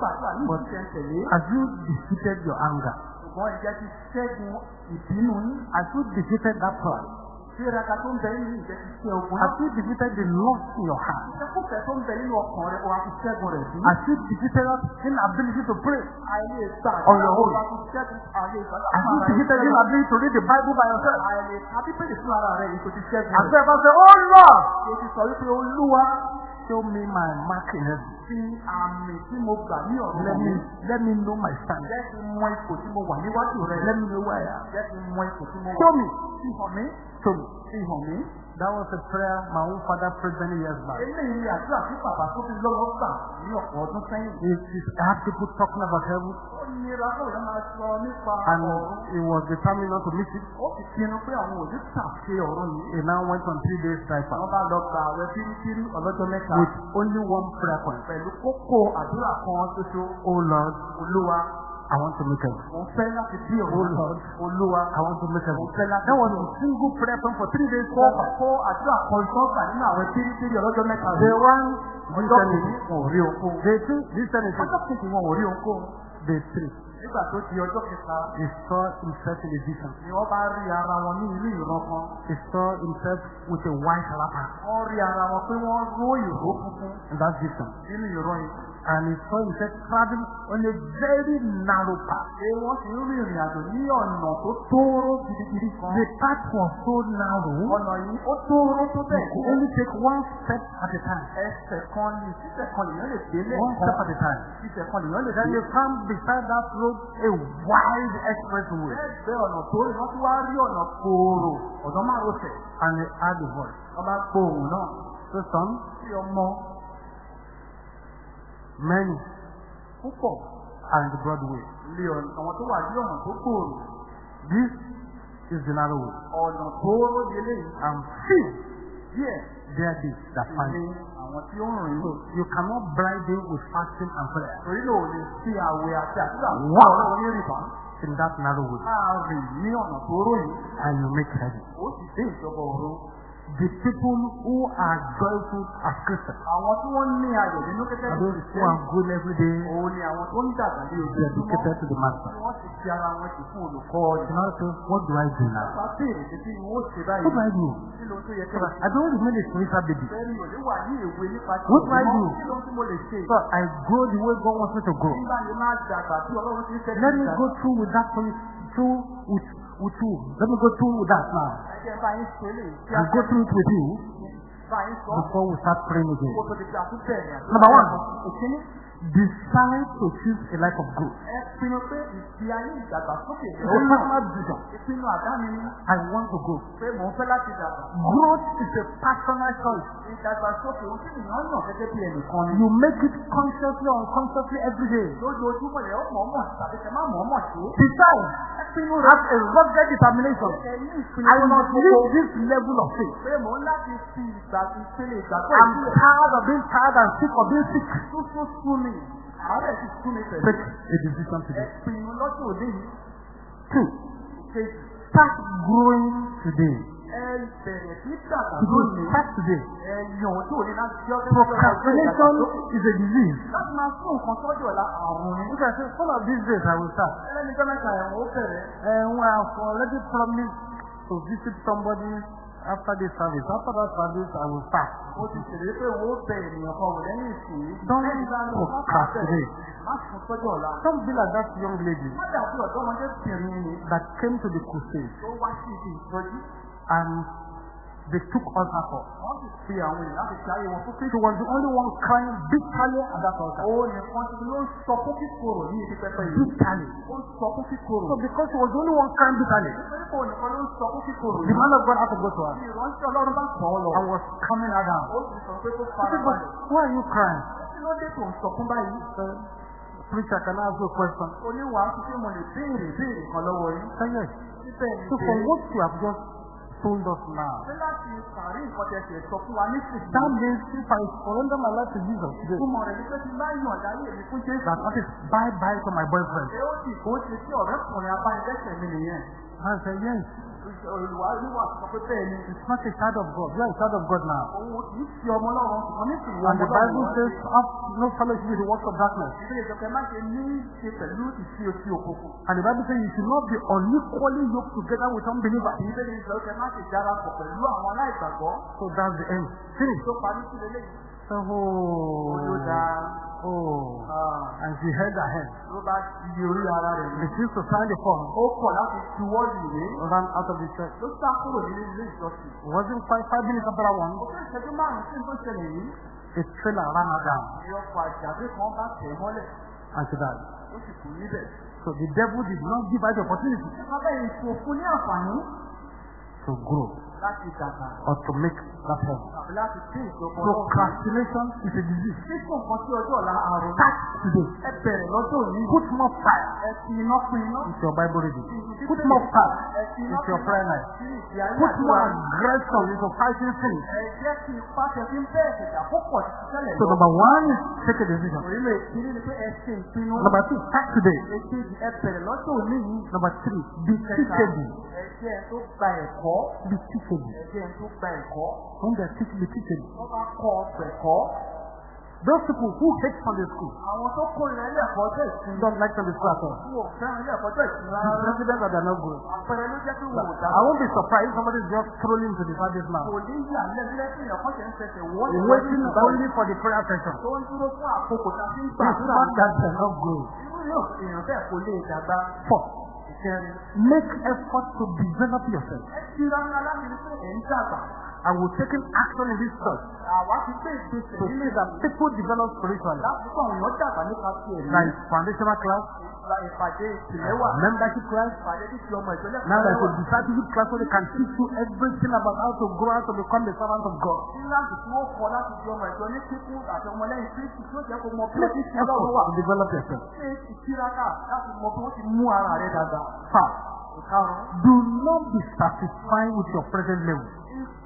tẹ̀lé. Have you defeated your anger? Ṣùgbọ́n ìjẹ́ ti ṣẹ́gun ìbínú yín. Have you defeated that pride? Ìgbéraga tó ń bẹ nínú ìjẹ́ ti ṣẹ́ ogun. Have you defeated the lust in your heart? Ìṣẹ́kùfẹ́ tó ń bẹ nínú ọkàn rẹ̀ wà ti ṣẹ́gun rẹ̀ bí. Have you defeated that inability to pray? Àìlè gbà On your own. Have you defeated the inability to read the Bible by yourself? Àìlè pèsè fún ara rẹ̀ yìí kò ti ṣẹ́gun rẹ̀. ever said, Oh Lord, Kò ti sọ wípé Olúwa show me my mark in heaven. fi àmì tí mo gbà ní Let mi. me, let me know my stand. Jẹ́ kí n mọ ipò tí mo wà níwájú rẹ̀. Let me know where I am. Jẹ́ kí n mọ ipò tí mo wà. Show me. Fi hàn mí. Show me. Fi hàn mí. That was a prayer my own father prayed many years back. Eléyìí ni àdúrà tí bàbá tó fi lọ́wọ́ gbà ní ọ̀pọ̀ ọdún sẹ́yìn. It is, I have people talking about heaven, And he was determined not to miss it. He now went on three days mẹ́ta. with only one prayer point. Oh Lord, I want to make bí Oh. Lord, I want to make láti That was a single prayer point for three days. Day one. Day two, this time is Day three. Nígbà tó di ọjọ́ kẹta He saw himself in a vision. ni wọ́n bá rí ara wọn ní inú ìran kan. He saw himself with a white wrapper Wọ́n rí ara wọn pé wọ́n ró ìró funfun in that vision. nínú ìran yìí. And he saw himself traveling on a very narrow path. Ṣé wọ́n ti rí ìrìn àjò ní ọ̀nà tó tóóró gidigidi kan? The path was so narrow, Ọ̀nà yìí ó tóóró tó bẹ́ẹ̀ could kó only take one step at a time. ẹsẹ̀ kan ní sísẹ̀ kan lèèyàn lè dé One step at a time. Sísẹ̀ kan lèèyàn lè Then dé. they found beside that road a wide expressway. Ẹgbẹ́ ọ̀nà tó rí wọ́n tún wá rí ọ̀nà kòòrò ọ̀nà márosẹ̀. And he had a voice. Bá gbóhùn náà. So son, Sí ọmọ many púpọ̀ are in the broad way. lé ọ̀nà àwọn tó wà ní ọ̀nà tó kòòrò. This is the narrow way. Ọ̀nà tó róye léyìí. And few Díẹ̀ there be that find àwọn tí ó ń rìn. So you cannot bribe him with fasting and prayer Torí náà ò lè fi àwẹ̀ àti àdúrà Wow. wá ọ̀rọ̀ onírìbá. in that narrow way. Rìn ní ọ̀nà tó róye. And you make heaven. Ó sì dé ìjọba ọ̀run. The people who are joyful as Christians Àwọn tí wọ́n ní ayọ̀ nínú kẹ́kẹ́ bí those who are good every day, Òun ni àwọn tó ń dàgbà ní ojoojúmọ́. dedicated to the master. Wọ́n ti fi ara wọn jù fún olùkọ́ know, so what do I do now? Bá béèrè pé kí wọ́n ṣe What do báyìí? I do? Kí ló tó yẹ kí that I don't remain a spiritual baby. Bẹ́ẹ̀ni ò ní wà ní ìwé nípa tí What do I do? Kí ló tí mo lè ṣe? So I grow the way God wants me to grow. Nígbà yẹn máa dàgbà tí Ọlọ́run ti ń fẹ́ Let me go through with that through with you. Let me go through that now. And go through it with you before we start praying again. Number one. Decide to choose a life of growth. Ẹ pinnu pé ìfi ayé ìdàgbàsókè It's a personal decision. Ìpinnu àdáni ni I want to grow. pé mò ń fẹ́ láti dàgbà. Growth is a personal choice. Ìdàgbàsókè òun kí nìyàn yàn gẹ́gẹ́ bí ẹnìkan ni. You make it consciously or unconsciously every day. Lójoojúmọ́ yẹn ó mọ̀ọ́mọ̀ tàbí tẹ má mọ̀ọ́mọ̀ ṣe. Decide. Pinnu Have a rugged determination. Ẹ ní ìpinnu I must reach this level of faith. Pé mò ń láti fi ìgbà ìpele ìgbàgbọ́ I'm ìpínlẹ̀ tired of being tired and sick of being sick. fún sú mi. Àárẹ̀ ti sú mi pẹ̀lú. Take a decision today. pinnu lọ́jọ́ òde yìí. Two. Kejì. Start growing today. Ẹ bẹ̀rẹ̀ Today. lónìí. Ẹ Procrastination is a disease. Láti. One of these days I will start. Ẹlẹ́ni jọ́ mẹ́ta ẹ̀wọ̀n we have already promised to visit somebody after this service. After that service, I will start. Mo ti ṣèlérí pé ó bẹ ènìyàn kan wò lẹ́yìn ìsìn. Don't procrastinate. Má tọ́jú ọ̀la. Don't be like that young lady Má dàbí ọ̀dọ́mọdé bìnrin ni that came to the crusade tó wá sí ibi ìtọ́jú. and they took us sì fi àwọn èèyàn láti ṣe ayé wọn fún She was the only one crying bitterly at that altar. Ó nìkan ló ń sọ fún kíkorò ní ibi pẹpẹ yìí. Bitterly. Ó ń sọ fún kíkorò. So because she was the only one crying bitterly, Nítorí pé òun nìkan ló ń sọ fún kíkorò the man of God had to go to her. Ìránṣẹ́ Ọlọ́run bá sọ ọ́ lọ. I was coming her down. Ó sì sọ pé kó I fara said, but balẹ̀. why are you crying? Kí ló dé tó ń sọ fún báyìí? Preacher, can ask you a question? Oníwàásù tí mo lè béèrè béèrè kan lọ́wọ́ So from what you have just told us now, láti sàárì nǹkan tẹ̀ ṣe sọ fún wa nísìnyí. that means if I surrender my life to Jesus today, Ìtumọ̀ rẹ̀ ni pé tí bá yàn láyé mi fún Jésù. that that is bye bye to my boyfriend. Ṣé ó sì kó ṣe sí ọ̀rẹ́kùnrin abánidẹ́sẹ̀ mi nìyẹn? I say yes. It's not a child of God. You are a child of God now. And the Bible says, have no fellowship with the works of darkness. And the Bible says you should not be unequally yoked together with unbelievers. So that's the end. Finish. Oh, oh. And she held her head. ní. Refused to sign the form. Ran out of the church. It wasn't five, five minutes after that one. A trailer ran her down. And she died. So the devil did not give her the opportunity to grow láti dàgbà or to make that láti ọlọ́run. Procrastination is a disease. Sísùn kan sí ọjọ́ ọ̀la àrùn náà. Start today. Ẹ bẹ̀rẹ̀ lọ́jọ́ òní. Put more fire. Ẹ fi iná pin iná. It's your Bible reading. Put more fire. It's your prayer life. Put more aggression into fighting sin. Ẹ jẹ́ kí ipá tẹ fi ń bẹ́ẹ̀ ṣẹ̀dá púpọ̀ tẹ́lẹ̀ So number one is take a decision. Orílẹ̀ ìkíní ni pé ẹ ṣe ìpinnu. Number two, start today. Èkejì ẹ bẹ̀rẹ̀ lọ́jọ́ òní yìí. Number three, be teachable. Ẹ jẹ́ ẹ tó gba ẹ̀kọ́. Be teachable. Ẹ jẹ́ ẹ tó gba ẹ̀kọ́. When they teach, be teachable. Wọ́n bá kọ́ ọ̀pẹ̀ ẹ̀kọ́. Those people who hate Sunday school Àwọn tó kó ilẹ̀ ilé ẹ̀kọ́ jẹ́ ìsinmi. don't like Sunday school at all. Wọ́n ò fẹ́ràn ilé ẹ̀kọ́ ìsinmi It's rárá. evident that they're not good. Àpẹẹrẹ ló jẹ́ pé wọ́n ò dá. I won't be surprised if somebody is just strolling to the service now, Kò ní yà lẹ́gbẹ́lẹ́ tí ẹ̀kọ́ ṣe ń fẹsẹ̀ wọ́n waiting only for the prayer session. tó ń dúró fún àkókò tá a fi ń It's gbàdúrà. not that they're not good. Irú yóò èèyàn bẹ́ẹ̀ kò lè dàgbà. Fourth, Make effort to develop yourself. Ẹ ti ra ńlá láti rí pé ẹ̀ ń dàgbà. And we've taken action in this church Àwa ti gbé ìgbésẹ̀ to nílé that people develop spiritually. fún àwọn èèyàn dàgbà nípa ti ẹ̀mí. There is foundational class, Ìgbà ìpàdé ìpìlẹ̀ wà. membership class. Ìpàdé tí ọmọ ìjọlẹ̀ Now there's a discipleship class where they can teach you everything about how to grow, how to become a servant of God. Kíláàsì tí wọ́n kọ́ láti di ọmọ ìjọ ní kíkún àti ọmọlẹ́yìn Kristi tí ó jẹ́ kó mọ bí ó ti ṣe lọ́wọ́ wà. effort to develop yourself. Ṣé ìtiraka láti mọ bí ó ti mú ara rẹ̀ dàgbà? Five, Ìkarùn-ún. do not be satisfied with your present level.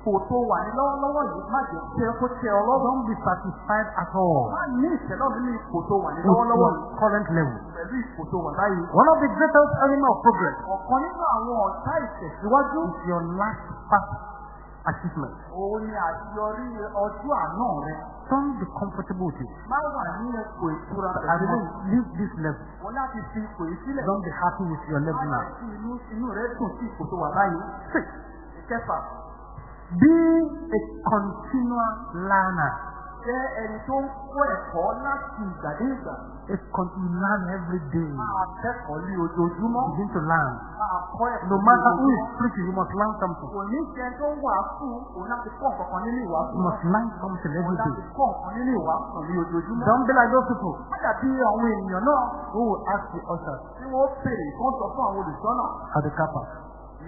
Ipò tó wà ní lọ́wọ́lọ́wọ́ yìí má jẹ́ kí ẹ kó tẹ ọ lọ́wọ́. Don't be satisfied at all Má ní ìtẹ́lọ́ nínú ipò tó wà ní lọ́wọ́lọ́wọ́ yìí current level. pẹ̀lú ipò tó wà báyìí. One of the greatest enemy of progress Ọ̀kan nínú àwọn ọ̀tá ìtẹ̀síwájú is your last past achievement. òun ni àṣeyọrí ọjọ́ àná rẹ̀. Don't be comfortable with it. Má wà ní ipò ìtura I pẹ̀lú will leave this level. wọn láti fi ipò yìí sílẹ̀. Don't be happy with your level Má now. jẹ́ kí inú inú rẹ̀ dùn sí ipò tó wà báyìí. Six, Ìkẹfà be a continual learner. jẹ́ ẹni tó ń kọ́ ẹ̀kọ́ láti ìgbà dé ìgbà. A con- you learn every day. Máa kẹ́kọ̀ọ́ ní ojoojúmọ́. Begin to learn. Máa kọ́ ẹ̀kọ́ No matter who is preaching, you must learn something. Kò ní ṣe tó ń wàásù òun láti kọ́ nǹkan kan nínú ìwàásù. You must learn something Òun every láti day. kọ́ nǹkan nínú ìwàásù ní ojoojúmọ́. Don't be like those people Má dàbí àwọn ènìyàn náà who will ask the ushers tí wọ́n pèrè kán sọ fún àwọn olùsọ́nà at the car park.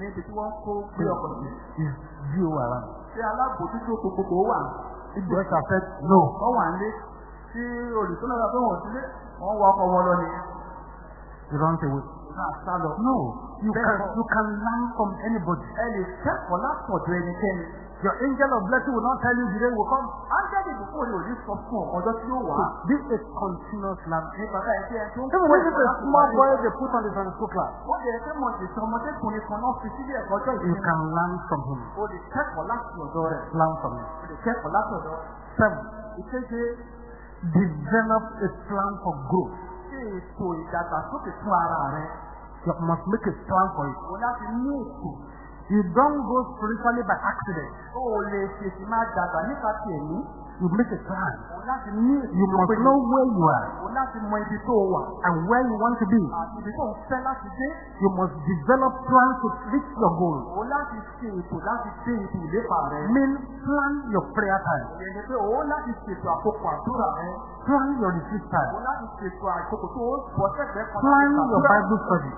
Níbi tí wọ́n kó gbé ọkọ̀ sí. Is Gio around? Ṣé alábòójútó gbogbogbò wà? Usher said no, Wọ́n wà nílé tí olùsọ́nà sọ pé wọ́n sílé wọ́n wọ ọkọ̀ wọn lọ nìyẹn. he runs away. Náà sá lọ. No, you Therefore- can you can learn from anybody. Ẹ lè kẹ́kọ̀ọ́ látọ̀dọ̀ ẹnikẹ́ni. Your angel of blessing will not tell you the day will come. Ángẹ́lì ìbùkún ni òní sọ fún ọjọ́ tí yóò wá. So be a continuous ń Even if it's a small boy they put on the Sunday school class, Ó lè fẹ́ mọ̀ ìṣẹ́ ọmọdékùnrin kan náà fi sílé ẹ̀kọ́ ọjọ́ you can learn from him. O lè kẹ́kọ̀ọ́ láti ọ̀dọ̀ rẹ̀. Learn from him. O lè kẹ́kọ̀ọ́ láti ọ̀dọ̀ rẹ̀. Seven, Ìkéde develop a plan for growth. ṣe ètò ìdàgbàsókè fún ara rẹ̀. You must make a plan for it. O láti ní ètò. You don't go spiritually by accident. O lè ṣèṣì máa dàgbà nípa ti ẹ̀mí. You make a plan. You must know where you are and where you want to be. You must develop plans to reach your goal. Mean plan your prayer time. Plan your retreat time. Plan your. Bible study.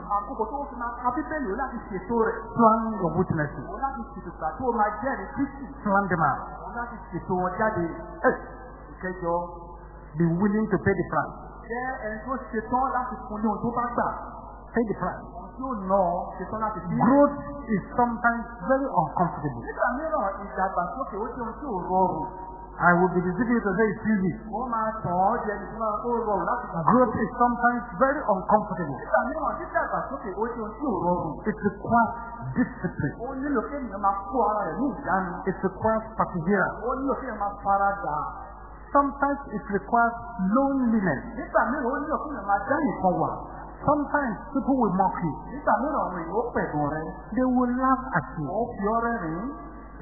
Plan your Kristi. Plan them out. Láti ṣètò wọn jáde. Ìkẹjọ be willing to pay the price. jẹ́ ẹni tó ṣetán láti fún ní ohun tó bá gbà. Pay the price. Ná ọ ṣetán láti fi. Growth is sometimes very uncomfortable. Nígbà mìíràn ìdàgbàsókè ó jẹ́ ohun tí ò rọrùn. I will be deceiving you to say it's easy. Wọ́n máa tàn ọ́ jẹ ní máa ó Growth is sometimes very uncomfortable. Nígbà mìíràn dídàgbàsókè ó jẹ́ ohun tí ò rọrùn. It requires discipline. Ó nílò kí ènìyàn máa. It requires perseverance. Ó. Sometimes it requires loneliness. Ó. Sometimes people will mock you. Ó. They will laugh at you.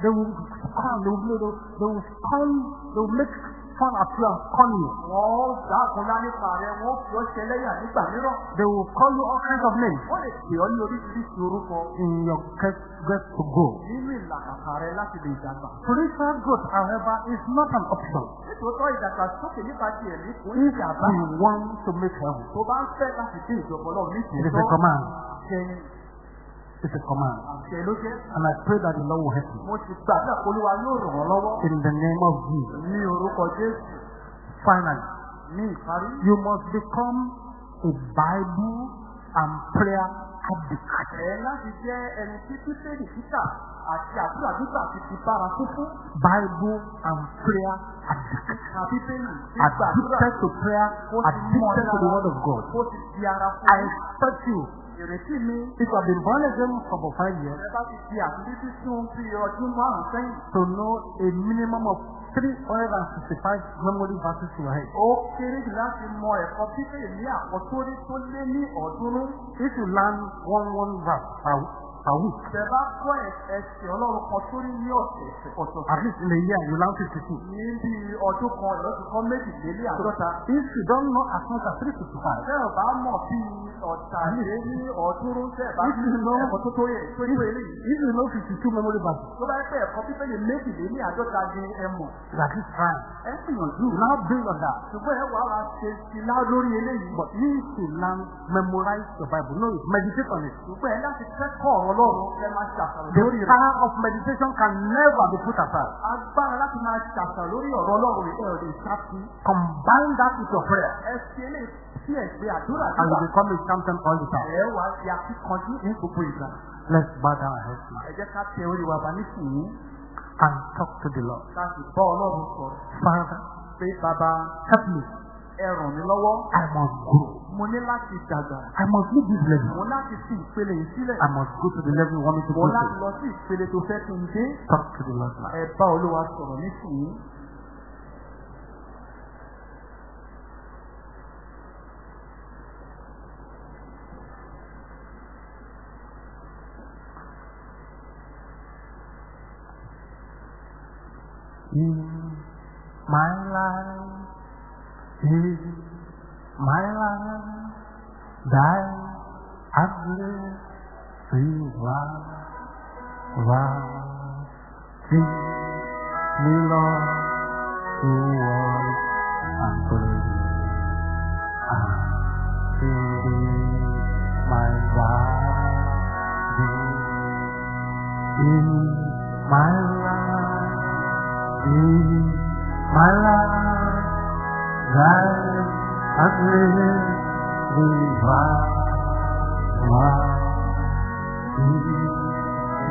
They will scorn. They will, they will, they will scorn. They will make fun of you and scorn you. Wọ́n dákunlá nípa rẹ̀. Wọ́n fi ọ́ ṣẹlẹ́yà nígbà mìíràn. They will call you all kinds of names Wọ́n lè pè ọ́ ní oríṣiríṣi orúkọ. in your quest, quest to go. Nínú ìlàkàkà rẹ̀ láti lè dàgbà. Spiritual growth, however, is not an option Nítòótọ́ ìdàgbàsókè nípa ti ẹ̀mí kò ń if ṣe àbá. we want to make heaven. Tó bá ń fẹ́ láti dé ìjọba ọlọ́run ní It is a command. Ṣẹ́ni It's a command. And I pray that the Lord will help you. Lọ́wọ́. In the name of Jesus. Finally, you must become a Bible and prayer advocate. Bible and prayer àdúrà Addicted to prayer, addicted to the word of God. I expect you, Ìrètí mi. if you have been again for five years, Ẹ bá ti di àtúndí tí ó ń fi ọdún to know a minimum of 365 memory verses in your head. Ó kéré jù láti mọ ẹ̀kọ́ Bíbélì ní àkọ́sórí tó lé ní. If you learn one one verse per week. Tẹ bá kọ́ ẹ̀sìn ọlọ́run kan sórí ní ọ̀sẹ̀ ọ̀sọ̀ọ̀sẹ̀. At least in a year, you learn 52. Ní bí ọdún kan ìlọ́sùn kan méjìlélí àádọ́ta. If you don't know as much as 355, Tẹ́ ò bá mọ̀ bí ọ̀tàlẹ́ ní ọ̀ọ́dúnrún tẹ́ ẹ̀ bá If you know- ẹ̀kọ́ tó tó yẹ tó tó eléyìí. if you know 52 memory verses, Tó bá pẹ́ ẹ̀kọ́ bíbélì méjìlélí àádọ́ta ni ẹ mọ̀. you at least try. Ẹ gbìyànjú. Now build on that. Ṣùgbọ́n ẹ wàá máa ṣe ìlà lórí eléyìí. But you need to learn, memorize the Bible. No, meditate on it. Ṣùgbọ́n ẹ láti kẹ́kọ̀ọ́ Ọlọ́run ẹ máa ṣàṣàrò lórí rẹ̀. power of meditation can never be put aside. Agbára láti máa ṣàṣàrò lórí ọ̀rọ̀ Ọlọ́run rẹ̀ ẹ̀ lè ṣáàtì. Combine that with your prayer, Ẹ ṣe lè sí ẹ̀gbẹ́ àdúrà and you become a champion all the time. Ẹ wà á fi akíkanjú ní gbogbo ìgbà. Let's bow down our heads now Ẹ jẹ́ ká tẹ orí wa bá nísìnyí. and talk to the Lord. Sì bọ́ Ọlọ́run sọ̀rọ̀. Father, Pé bàbá help me. ẹ ràn mí lọ́wọ́. I must grow. Mo ní láti dàgbà. I must leave this level. Mo láti fi ìpele yìí sílẹ̀. I must go to the level you want me to Mo go láti to. lọ sí ìpele tó fẹ́ kí n dé. Talk to the Lord now. Ẹ bá Olúwa sọ̀rọ̀ nísìnyí. In my life, in my life, thy ugly river, rising, me Lord, to walk and pray. And my life, in my life, in my life, that ugly river, rising,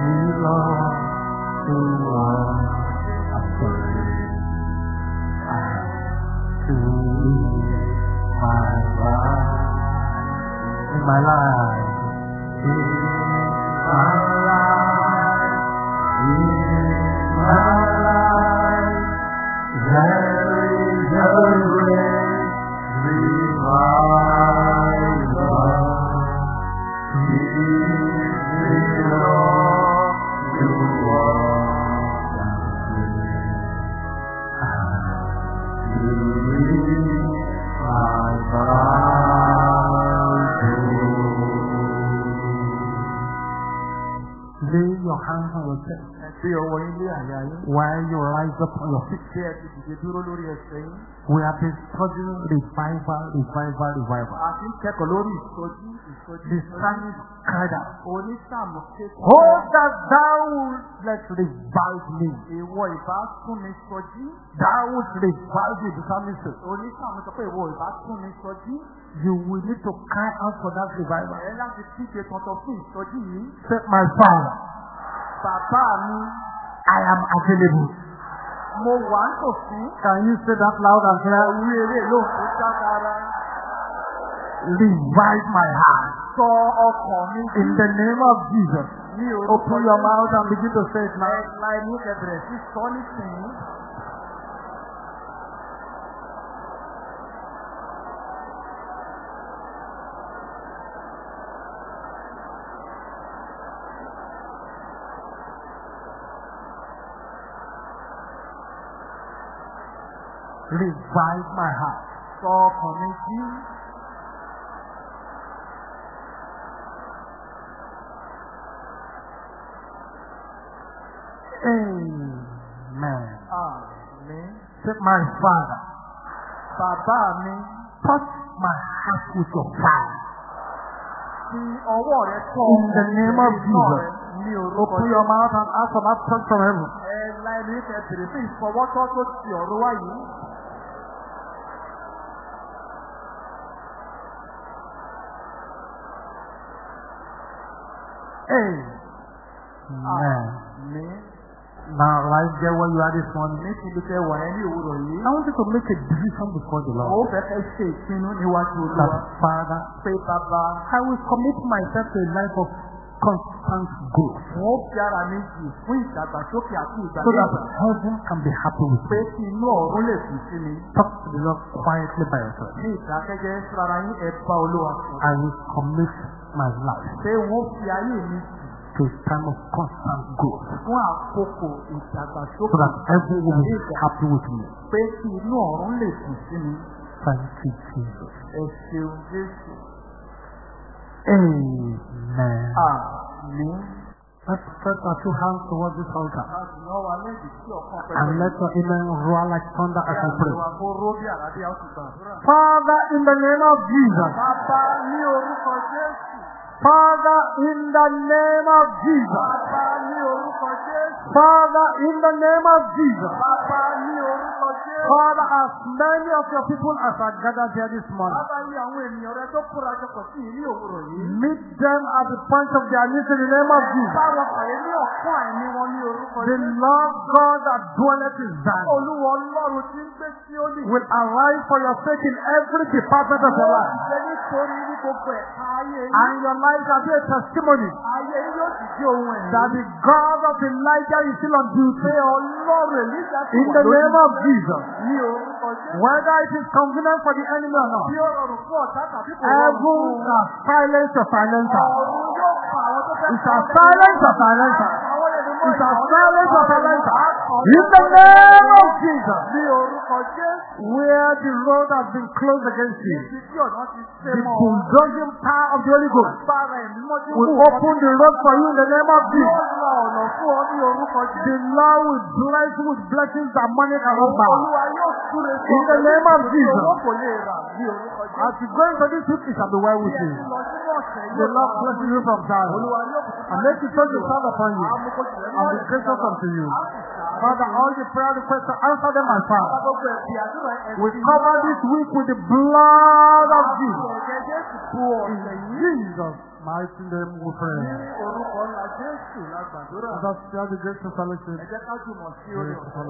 me Lord, to walk and pray. And to my life, in my life, in my life, in my Ṣé ẹ ti dìde dúró lórí ẹsẹ̀ yín? We have been studying revival, revival, revival. A ti ń kẹ́kọ̀ọ́ lórí ìsọjí ìsọjí. The psalmist cried out, Onísàmù kékeré. Oh, that thou wouldst revive me. Ìwọ ìbá tún mi sọjí. Thou revive me, the psalmist. Onísàmù sọ pé ìwọ ìbá tún mi sọjí. You will need to cry out for that revival. Ẹ láti kíje tọ̀tọ̀ fún ìsọjí yìí. Say, my father, Bàbá mi, I am available. Mo wà ń tòsí. Can you say that loud and clear? Wí eré kó sára. Revive my heart. Sọ ọkàn mi In the name of Jesus. Open your mouth and begin to say it now. Ẹ̀la ẹ̀mú kẹbẹ̀rẹ̀ sí sọ nísìnyí. Revive my heart. Sọ ọkàn mi. Amen. Àmín. Say, my father, Bàbá mi, touch my heart with your fire. fi ọwọ́ rẹ tọ́ In the name of Jesus. ní orúkọ Open your mouth and ask for that touch from heaven. Ẹ̀la ẹ̀mú kẹbẹ̀rẹ̀ sí ìfọwọ́tọ́ tó ti ọ̀rọ̀ wá Amen. Àmín. Now, right there where you are this morning, tẹ́ wà ẹ́ ní òwúrọ̀ yìí. I want you to make a decision before the Lord. fẹ́ fẹ́ ṣe ìpinnu níwájú That Olúwa. Father, Pé bàbá, I will commit myself to a life of constant growth wọ́n fi ara mi jì fún ìdàgbàsókè àti so that heaven can be happy with Pé me. kí inú ọ̀run lè fi sí mi. Talk to the Lord quietly by yourself. Ní ìdákẹ́jẹ́ sára yín ẹ Olúwa. I will commit my life Pé wọ́n fi ayé mi to a time of constant growth fún àkókò ìdàgbàsókè so that everyone be happy with me. pé kí inú ọ̀run lè dùn sí mi. Thank you, Jesus. Ẹ ṣeun Jésù. Amen. Let's stretch our two hands towards this altar. And let your amen roar like thunder as we pray. Father, in the name of Jesus. Father, in the name of Jesus. Father, in the name of Jesus. Father, as many of your people as are gathered here this morning, meet them at the point of their needs in the name of Jesus. The. Lord God that dwelleth sí Olì. will arise for your sake in every department of your life. And your life shall be a testimony Ayé yóò sì jẹ́ ohun ẹ̀rí. that the God of Elijah is still on duty. Pé Ọlọ́run Èlíjà ti In the name of Jesus. ní orúkọ Jésù. Whether it is convenient for the enemy or not, Bí ó rọrùn fún ọ̀tá tàbí kò rọrùn heaven fún un. has silenced the financer. Ọ̀run yóò pa àwọn tó fẹ́ It has silenced the financer. Àwọn ènìyàn mọ́ It has ìyàwó silenced the financer. Ọ̀run In the name of Jesus. Ní orúkọ Jésù. Where the road has been closed against you, Ibi tí ọ̀nà ti ṣe the mọ́ bulldozing power of the Holy Ghost Ọ́. open the road for you in the name of Jesus. The Lord will bless you with blessings that money cannot buy. In the name of Jesus. As you go into this week, it shall be well with you. The Lord bless you from Zion and make his face to shine upon you and be gracious unto you. Father, all the prayer requests, answer them àdúrà ẹ̀sìn. We cover this week with the blood of Jesus. In. Jesus' mighty name we Ní pray. orúkọ ńlá Jésù la gbàdúrà. Let us share the grace of fellowship. Ẹ jẹ́ ká jùmọ̀ sí orí Grace of our